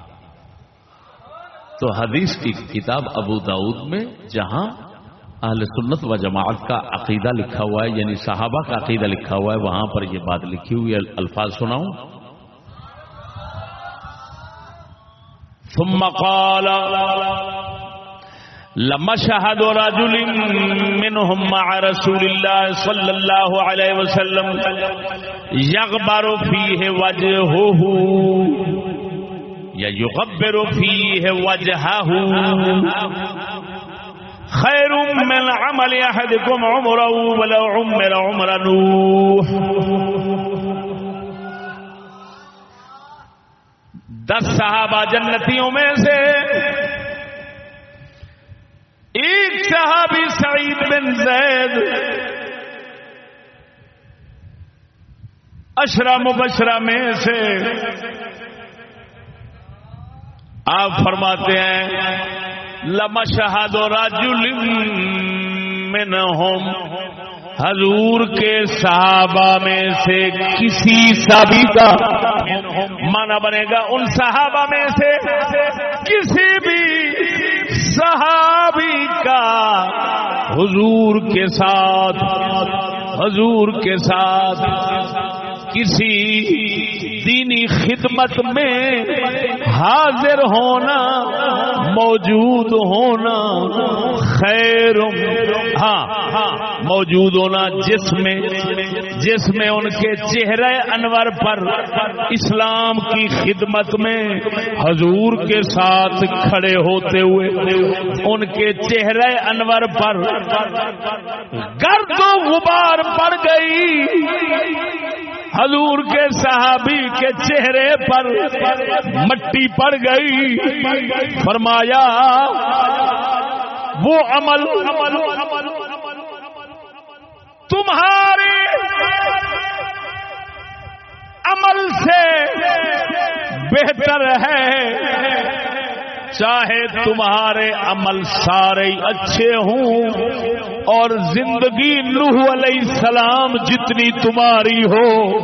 تو حدیث کی کتاب ابو داود میں، جہاں اہل سنت و جماعت کا عقیدہ لکھا ہوا ہے یعنی صحابہ کا عقیدہ لکھا ہوا ہے، وہاں پر یہ بات لکھی ہوئی الفاظ سناؤں۔ ثم قال لما شهد رجل منهم مع رسول الله صلى الله عليه وسلم يغبر فيه وجهه یا يغبر فيه وجهه. خير من عمل احدكم عمره ولو عمر عمر نوح. دس صحابہ جنتیوں میں سے ایک صحابی سعید بن زید اشرا مبشرہ میں سے آپ فرماتے ہیں، لما شہاد و راجل حضور کے صحابہ میں سے کسی سابی کا مانا بنے گا۔ ان صحابہ میں سے کسی بھی صحابی کا حضور کے ساتھ حضور کے ساتھ کسی دینی خدمت میں حاضر ہونا، موجود ہونا خیر. ہاں موجود ہونا جس میں جس میں ان کے چہرے انور پر اسلام کی خدمت میں حضور کے ساتھ کھڑے ہوتے ہوئے ان کے چہرے انور پر گرد و غبار پڑ گئی. حضور کے صحابی کے چہرے پر مٹی پڑ گئی۔ فرمایا، وہ عمل تمہارے عمل سے بہتر ہے۔ چاہے تمہارے عمل سارے اچھے ہوں اور زندگی نوح علیہ السلام جتنی تمہاری ہو۔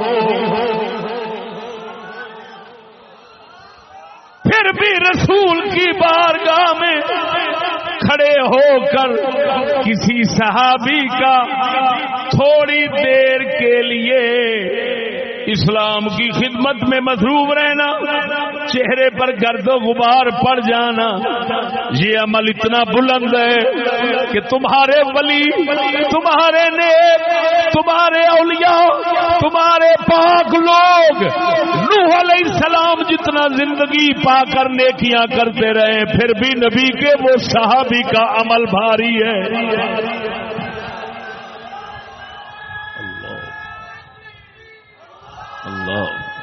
پھر بھی رسول کی بارگاہ میں کھڑے ہو کر کسی صحابی کا تھوڑی دیر کے لیے اسلام کی خدمت میں مصروف رہنا، چہرے پر گرد و غبار پڑ جانا، یہ عمل اتنا بلند ہے کہ تمہارے ولی، تمہارے نیک، تمہارے اولیاء، تمہارے پاک لوگ نوح علیہ السلام جتنا زندگی پا کر نیکیاں کرتے رہے، پھر بھی نبی کے وہ صحابی کا عمل بھاری ہے۔ اللہ.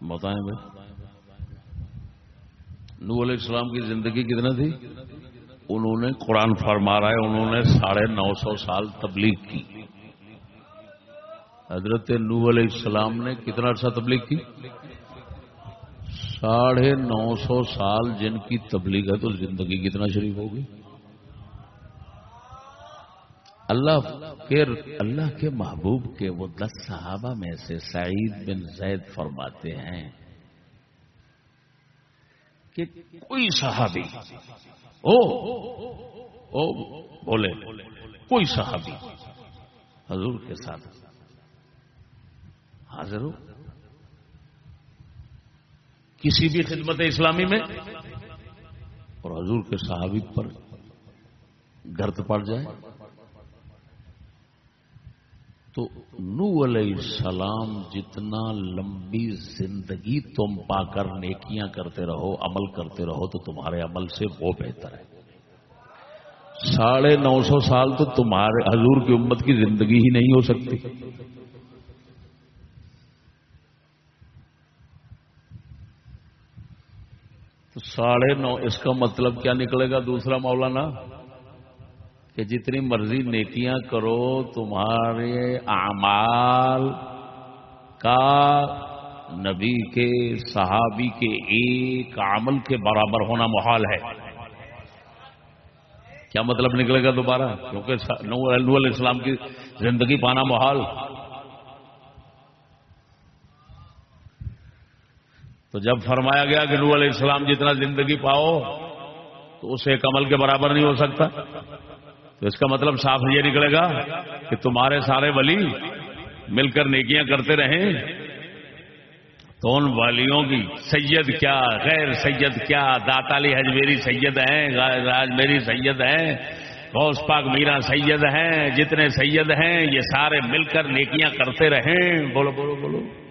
بتائیں بھائی. نو علیہ السلام کی زندگی کتنا تھی؟ انہوں نے قرآن فرما رہا ہے، انہوں نے ساڑھے نو سو سال تبلیغ کی۔ حضرت نو علیہ السلام نے کتنا عرصہ تبلیغ کی؟ ساڑھے نو سو سال جن کی تبلیغ ہے تو زندگی کتنا شریف ہوگی؟ اللہ کے اللہ کے محبوب کے وہ دس صحابہ میں سے سعید بن زید فرماتے ہیں کہ کوئی صحابی او او، بولے، کوئی صحابی، حضور کے ساتھ۔ ہاں، حاضر ہو کسی بھی خدمت اسلامی میں اور حضور کے صحابی پر گرد پڑ جائے۔ تو نو علیہ السلام جتنا لمبی زندگی تم پا کر نیکیاں کرتے رہو، عمل کرتے رہو، تو تمہارے عمل سے وہ بہتر ہے۔ ساڑھے نو سو سال تو تمہارے حضور کی امت کی زندگی ہی نہیں ہو سکتی۔ تو ساڑھے نو، اس کا مطلب کیا نکلے گا دوسرا مولانا؟ کہ جتنی مرضی نیکیاں کرو، تمہارے اعمال کا نبی کے، صحابی کے ایک عمل کے برابر ہونا محال ہے۔ کیا مطلب نکلے گا دوبارہ؟ کیونکہ نو علیہ السلام کی زندگی پانا محال۔ تو جب فرمایا گیا کہ نو علیہ السلام جتنا زندگی پاؤ، تو اسے ایک عمل کے برابر نہیں ہو سکتا۔ تو اس کا مطلب صاف یہ نکلے گا کہ تمہارے سارے ولی مل کر نیکیاں کرتے رہیں۔ تو ان والیوں کی سید کیا، غیر سید کیا داتالی حجمیری سید ہیں راج میری سید ہیں، غوث پاک میرا سید ہیں، جتنے سید ہیں، یہ سارے مل کر نیکیاں کرتے رہیں۔ بولو بولو بولو۔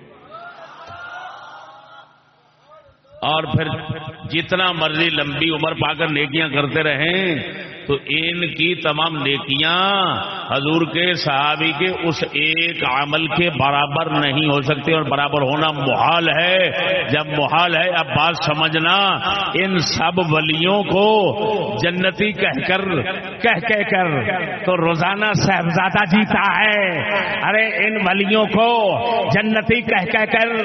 اور پھر جتنا مرضی لمبی عمر پا کر نیکیاں کرتے رہیں، تو ان کی تمام نیکیاں حضور کے صحابی کے اس ایک عمل کے برابر نہیں ہو سکتے اور برابر ہونا محال ہے۔ جب محال ہے، اب بات سمجھنا، ان سب ولیوں کو جنتی کہہ کر، کہہ کہہ کر تو روزانہ صاحبزادہ جیتا ہے۔ ارے، ان ولیوں کو جنتی کہہ کہہ کر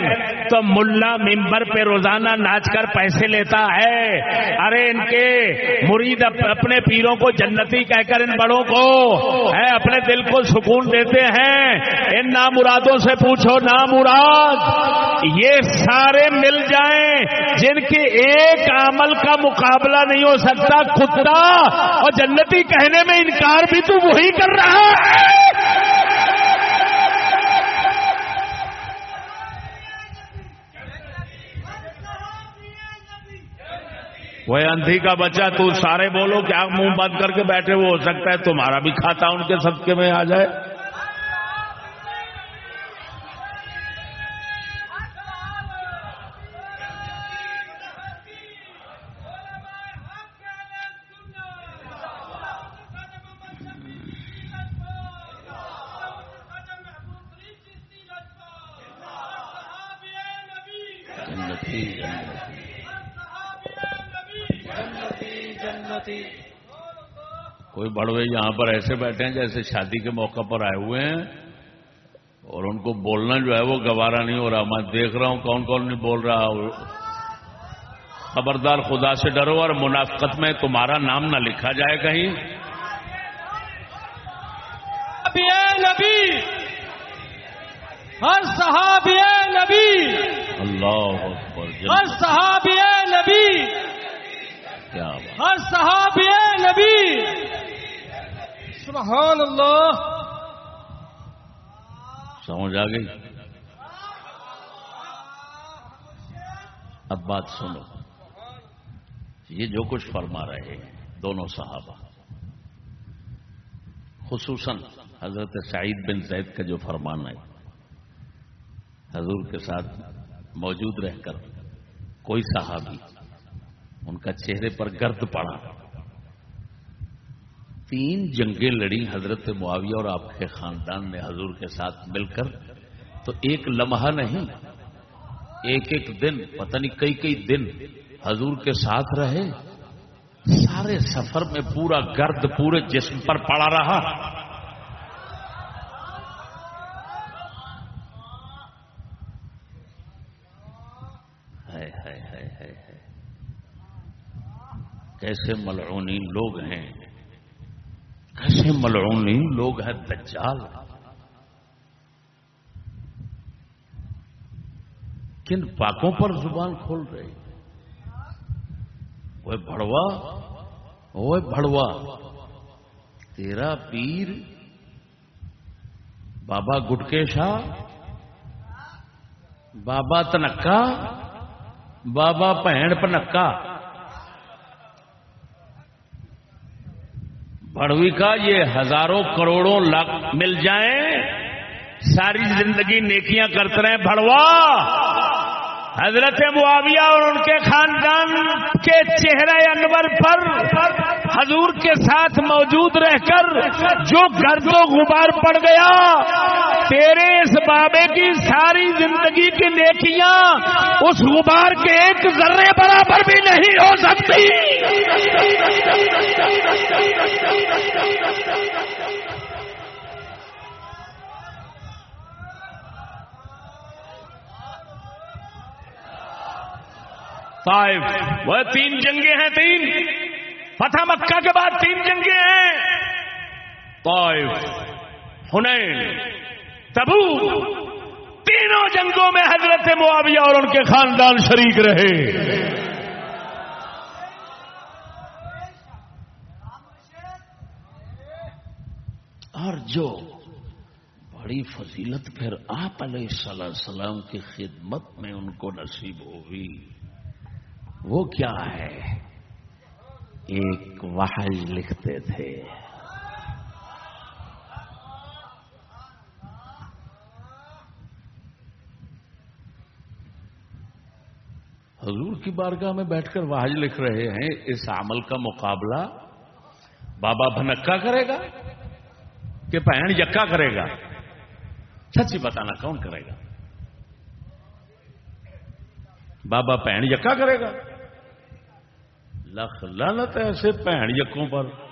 تو ملا ممبر پہ روزانہ ناچ کر پیسے لیتا ہے۔ ارے ان کے مرید اپنے پیروں کو جنتی کہہ کر ان بڑوں کو ہے اپنے دل کو سکون دیتے ہیں۔ ان نامرادوں سے پوچھو، نامراد، یہ سارے مل جائیں جن کے ایک عمل کا مقابلہ نہیں ہو سکتا، کتا اور جنتی کہنے میں انکار بھی تو وہی کر رہا ہے۔ وہ اندھی کا بچہ، تو سارے بولو کیا منہ بند کر کے بیٹھے، وہ ہو سکتا ہے تمہارا بھی کھاتا ان کے صدقے میں آ جائے۔ کوئی بڑوے یہاں پر ایسے بیٹھے ہیں جیسے شادی کے موقع پر آئے ہوئے ہیں اور ان کو بولنا جو ہے وہ گوارا نہیں ہو رہا میں دیکھ رہا ہوں کون کون نہیں بول رہا۔ خبردار خدا سے ڈرو اور منافقت میں تمہارا نام نہ لکھا جائے کہیں۔ نبی ہر صحابی نبی۔ اللہ ہر صحابی نبی۔ کیا ہر صحابی نبی۔ سبحان اللہ۔ سمجھ آ گئی؟ اب بات سنو۔ یہ جو کچھ فرما رہے ہیں، دونوں صحابہ۔ خصوصاً حضرت سعید بن زید کا جو فرمان ہے، حضور کے ساتھ موجود رہ کر کوئی صحابی ان کا چہرے پر گرد پڑا۔ تین جنگیں لڑی حضرت معاویہ اور آپ کے خاندان نے حضور کے ساتھ مل کر، تو ایک لمحہ نہیں، ایک ایک دن، پتہ نہیں کئی کئی دن حضور کے ساتھ رہے، سارے سفر میں پورا گرد، پورے جسم پر پڑا رہا۔ کیسے ملعونی لوگ ہیں۔ کیسے ملعونی لوگ ہیں دجال۔ کن پاکوں پر زبان کھول رہے وہ بڑوا وہ بڑوا تیرا پیر بابا گٹکے شاہ بابا تنکا، بابا بھن پنکا۔ پڑوی کا یہ ہزاروں کروڑوں لاکھ مل جائیں، ساری زندگی نیکیاں کرتے رہے بڑوا حضرت معاویہ اور ان کے خاندان کے چہرے انور پر حضور کے ساتھ موجود رہ کر جو گرد و غبار پڑ گیا تیرے اس بابے کی ساری زندگی کی نیکیاں اس غبار کے ایک ذرے برابر بھی نہیں ہو سکتی۔ طائف، وہ تین جنگیں ہیں، تین۔ فتح مکہ کے بعد تین جنگیں ہیں۔ طائف ہنین تبو تینوں جنگوں میں حضرت معاویہ اور ان کے خاندان شریک رہے۔ اور جو بڑی فضیلت پھر آپ علیہ السلام کی خدمت میں ان کو نصیب ہوگی وہ کیا ہے؟ ایک وحج لکھتے تھے۔ حضور کی بارگاہ میں بیٹھ کر واحج لکھ رہے ہیں، اس عمل کا مقابلہ بابا بھنکا کرے گا کہ پہن یکا کرے گا؟ سچی بتانا کون کرے گا؟ بابا پہن یکا کرے گا؟ لکھ لانت ایسے پہن یقوں پر۔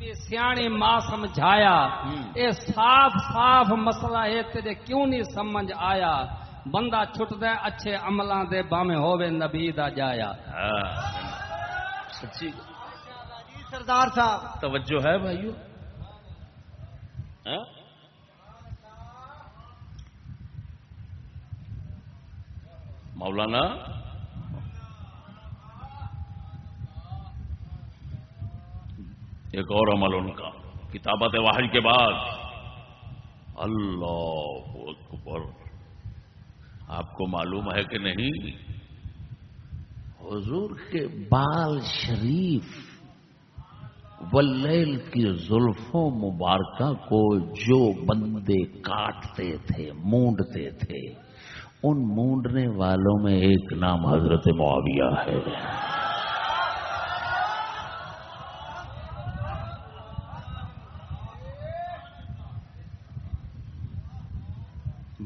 سیانی ماں سمجھایا۔ اے صاف صاف مسئلہ ہے تیرے کیوں نہیں سمجھ آیا؟ بندہ چھٹ دے اچھے عملوں دے بامے ہوے نبی دا جایا۔ سچی۔ سردار صاحب۔ توجہ ہے بھائیو۔ مولانا۔ ایک اور عمل ان کا۔ کتابت واحد کے بعد۔ اللہ اکبر۔ آپ کو معلوم ہے کہ نہیں؟ حضور کے بال شریف ولیل کی زلفوں مبارکہ کو جو بندے کاٹتے تھے، مونڈتے تھے، ان مونڈنے والوں میں ایک نام حضرت معاویہ ہے۔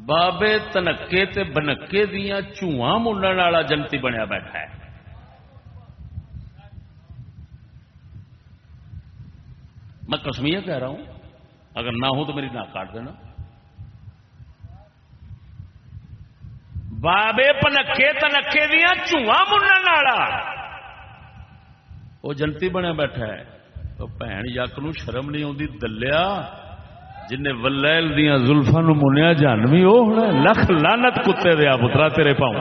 بابے تنکے تے بنکے دیا چواں منڈن والا جنتی بنیا بیٹھا ہے میں کسمیا کہہ رہا ہوں اگر نہ ہو تو میری ناک کاٹ دینا بابے پنکے تنکے دیا چواں منڈن والا وہ جنتی بنیا بیٹھا ہے تو بھن یک شرم نہیں آتی دلیا جن ولیل دیا زلفا نو منیا جانوی وہ ہونا لکھ لانت کتے دیا پترا، تیرے پاؤں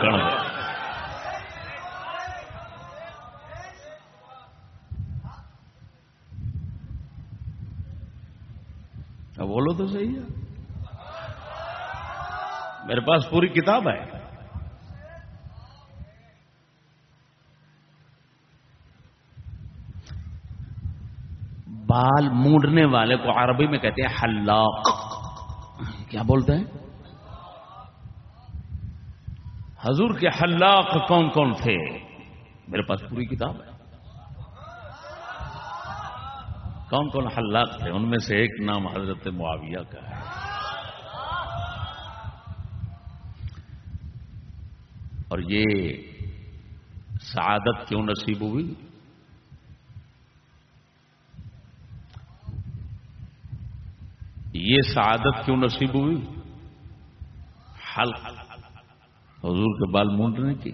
بولو تو صحیح ہے۔ میرے پاس پوری کتاب ہے۔ بال مونڈنے والے کو عربی میں کہتے ہیں حلاق۔ کیا بولتے ہیں؟ حضور کے حلاق کون کون تھے؟ میرے پاس پوری کتاب ہے۔ کون کون حلاق تھے؟ ان میں سے ایک نام حضرت معاویہ کا ہے۔ اور یہ سعادت کیوں نصیب ہوئی؟ یہ سعادت کیوں نصیب ہوئی؟ حلق۔ حضور کے بال مونڈنے کی۔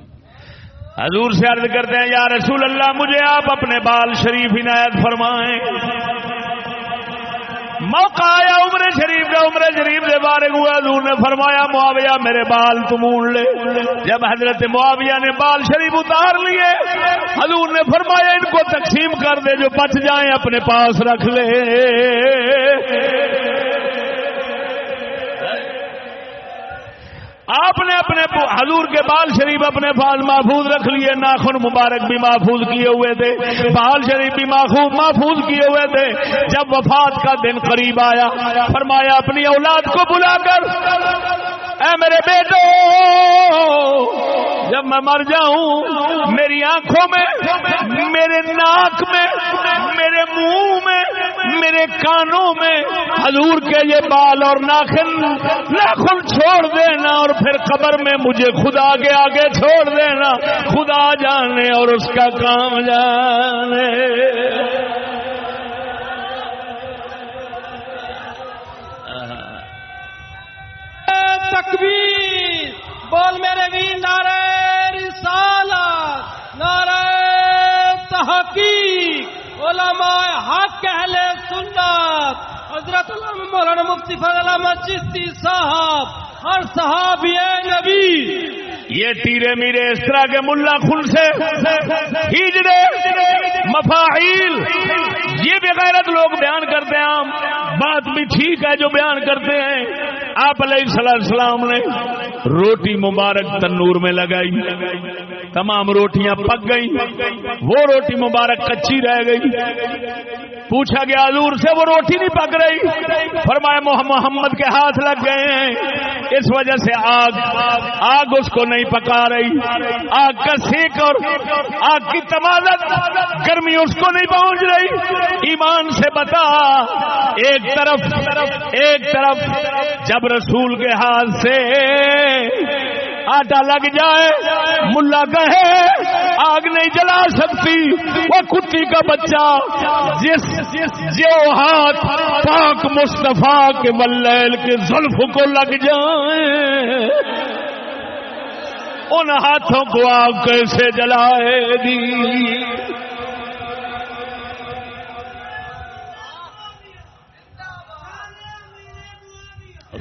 حضور سے عرض کرتے ہیں، یا رسول اللہ، مجھے آپ اپنے بال شریف عنایت فرمائیں۔ موقع آیا عمر شریف کا، عمر شریف سے بارے ہوا حضور نے فرمایا، معاویہ میرے بال تم لے۔ جب حضرت معاویہ نے بال شریف اتار لیے، حضور نے فرمایا، ان کو تقسیم کر دے، جو بچ جائیں اپنے پاس رکھ لے۔ آپ نے اپنے حضور کے بال شریف اپنے بال محفوظ رکھ لیے، ناخن مبارک بھی محفوظ کیے ہوئے تھے، بال شریف بھی محفوظ محفوظ کیے ہوئے تھے۔ جب وفات کا دن قریب آیا، فرمایا، اپنی اولاد کو بلا کر، اے میرے بیٹو جب میں مر جاؤں، میری آنکھوں میں، میرے ناک میں، میرے منہ میں، میرے کانوں میں، حضور کے یہ بال اور ناخن ناخن چھوڑ دینا اور پھر قبر میں مجھے خدا کے آگے چھوڑ دینا، خدا جانے اور اس کا کام جانے۔ تکبیر! بول میرے بھی نعرہ رسالت، نعرہ تحقیق، علماء حق، اہل سنت، حضرت مولانا مفتی فضل احمد چشتی صاحب ہر صحابی نبی۔ یہ تیرے میرے اس طرح کے ملا خل سے ہجڑے مفاہیل، یہ بھی غیرت لوگ بیان کرتے ہیں بات بھی ٹھیک ہے جو بیان کرتے ہیں۔ آپ علیہ السلام نے روٹی مبارک تنور میں لگائی۔ تمام روٹیاں پک گئی وہ روٹی مبارک کچی رہ گئی۔ پوچھا گیا حضور سے، وہ روٹی نہیں پک رہی۔ فرمایا، محمد کے ہاتھ لگ گئے ہیں۔ اس وجہ سے آگ آگ اس کو نہیں پکا رہی۔ آگ کا سیک اور آگ کی تمازت گرمی اس کو نہیں پہنچ رہی۔ ایمان سے بتا، ایک طرف ایک طرف جب رسول کے ہاتھ سے آٹا لگ جائے، ملا کہے، آگ نہیں جلا سکتی۔ وہ کتی کا بچہ، جس، جو ہاتھ پاک مصطفیٰ کے ملیل کے زلف کو لگ جائے۔ ان ہاتھوں کو آپ کیسے جلائے دی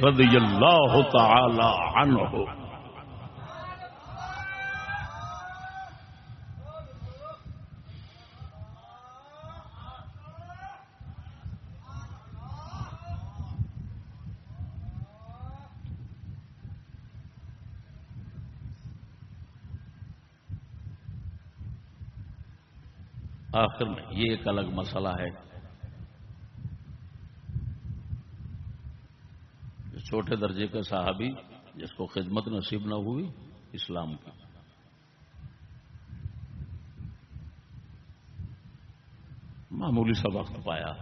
رضی اللہ تعالی عنہ۔ آخر میں یہ ایک الگ مسئلہ ہے چھوٹے درجے کا صحابی جس کو خدمت نصیب نہ ہوئی اسلام کی۔ معمولی سا وقت پایا۔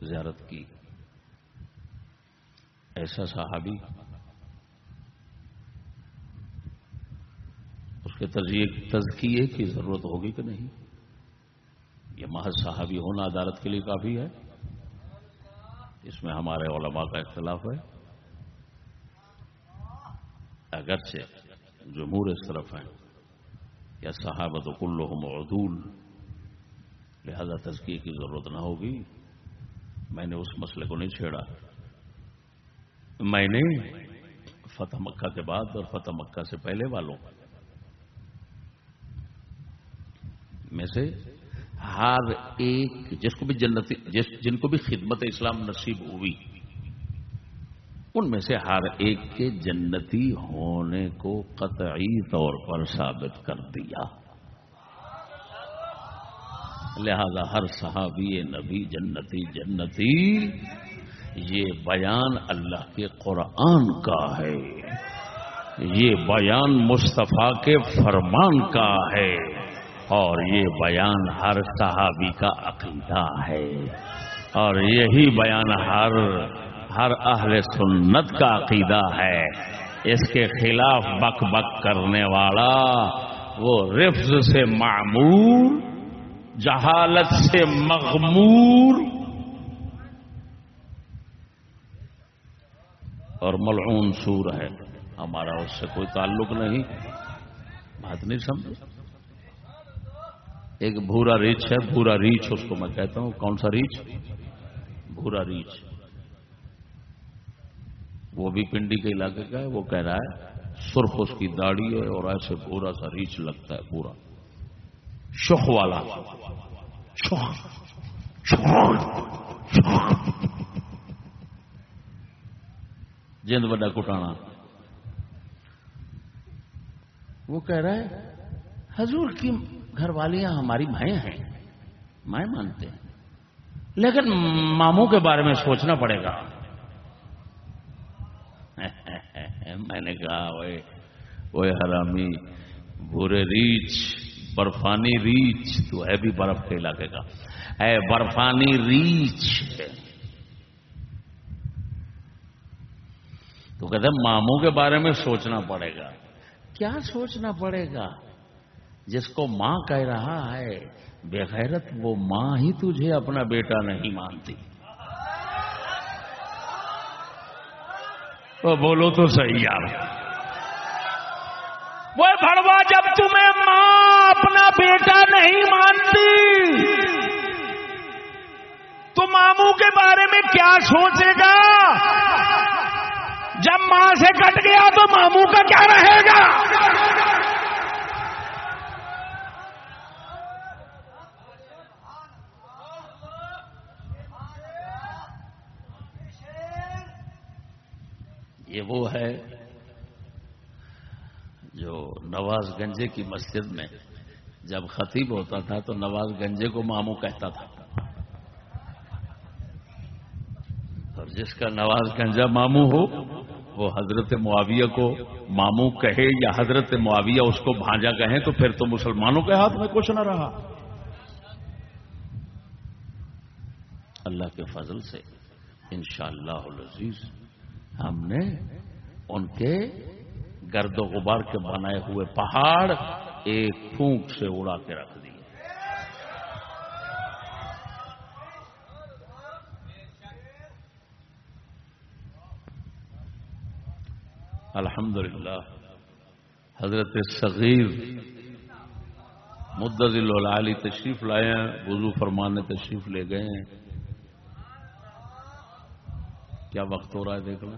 زیارت کی۔ ایسا صحابی اس کے تزکیے کی ضرورت ہوگی کہ نہیں؟ یہ محض صحابی ہونا عدالت کے لیے کافی ہے۔ اس میں ہمارے علماء کا اختلاف ہے۔ اگرچہ جمہور اس طرف ہیں، یا صحابت کلحم عدول، لہذا تزکیے کی ضرورت نہ ہوگی۔ میں نے اس مسئلے کو نہیں چھیڑا۔ میں نے فتح مکہ کے بعد اور فتح مکہ سے پہلے والوں میں سے ہر ایک جس کو بھی جنتی جس، جن کو بھی خدمت اسلام نصیب ہوئی، ان میں سے ہر ایک کے جنتی ہونے کو قطعی طور پر ثابت کر دیا۔ لہذا ہر صحابی نبی، جنتی جنتی، یہ بیان اللہ کے قرآن کا ہے۔ یہ بیان مصطفیٰ کے فرمان کا ہے۔ اور یہ بیان ہر صحابی کا عقیدہ ہے۔ اور یہی بیان ہر ہر اہل سنت کا عقیدہ ہے۔ اس کے خلاف بک بک کرنے والا وہ رفظ سے معمور، جہالت سے مغمور اور ملعون سور ہے۔ ہمارا اس سے کوئی تعلق نہیں۔ بات نہیں سمجھ۔ ایک بھورا ریچ ہے، بھورا ریچ اس کو میں کہتا ہوں، کون سا ریچ؟ بھورا ریچ۔ وہ بھی پنڈی کے علاقے کا ہے، وہ کہہ رہا ہے، سرخ اس کی داڑھی ہے اور ایسے بھورا سا ریچ لگتا ہے پورا شخ والا۔ جند بڑا کٹانا۔ وہ کہہ رہا ہے، حضور کی گھر والیاں ہماری مائیں ہیں۔ مائیں مانتے ہیں۔ لیکن ماموں کے بارے میں سوچنا پڑے گا۔ میں نے کہا وہ حرامی بھورے ریچ برفانی ریچ تو ہے بھی برف کے علاقے کا۔ ہے برفانی ریچ تو کہتے ماموں کے بارے میں سوچنا پڑے گا۔ کیا سوچنا پڑے گا؟ جس کو ماں کہہ رہا ہے بےغیرت وہ ماں ہی تجھے اپنا بیٹا نہیں مانتی۔ تو بولو تو صحیح یار۔ وہ بڑوا جب تمہیں ماں اپنا بیٹا نہیں مانتی۔ تو ماموں کے بارے میں کیا سوچے گا؟ جب ماں سے کٹ گیا تو ماموں کا کیا رہے گا؟ یہ وہ ہے جو نواز گنجے کی مسجد میں جب خطیب ہوتا تھا تو نواز گنجے کو ماموں کہتا تھا۔ اور جس کا نواز گنجا ماموں ہو، وہ حضرت معاویہ کو ماموں کہے یا حضرت معاویہ اس کو بھانجا کہیں تو پھر تو مسلمانوں کے ہاتھ میں کچھ نہ رہا۔ اللہ کے فضل سے انشاءاللہ العزیز ہم نے ان کے گرد و غبار کے بنائے ہوئے پہاڑ ایک پھونک سے اڑا کے رکھ دیے۔ الحمد للہ حضرت صغیر مدض العلی تشریف لائے ہیں، وضو فرمانے تشریف لے گئے ہیں۔ کیا وقت ہو رہا ہے دیکھنا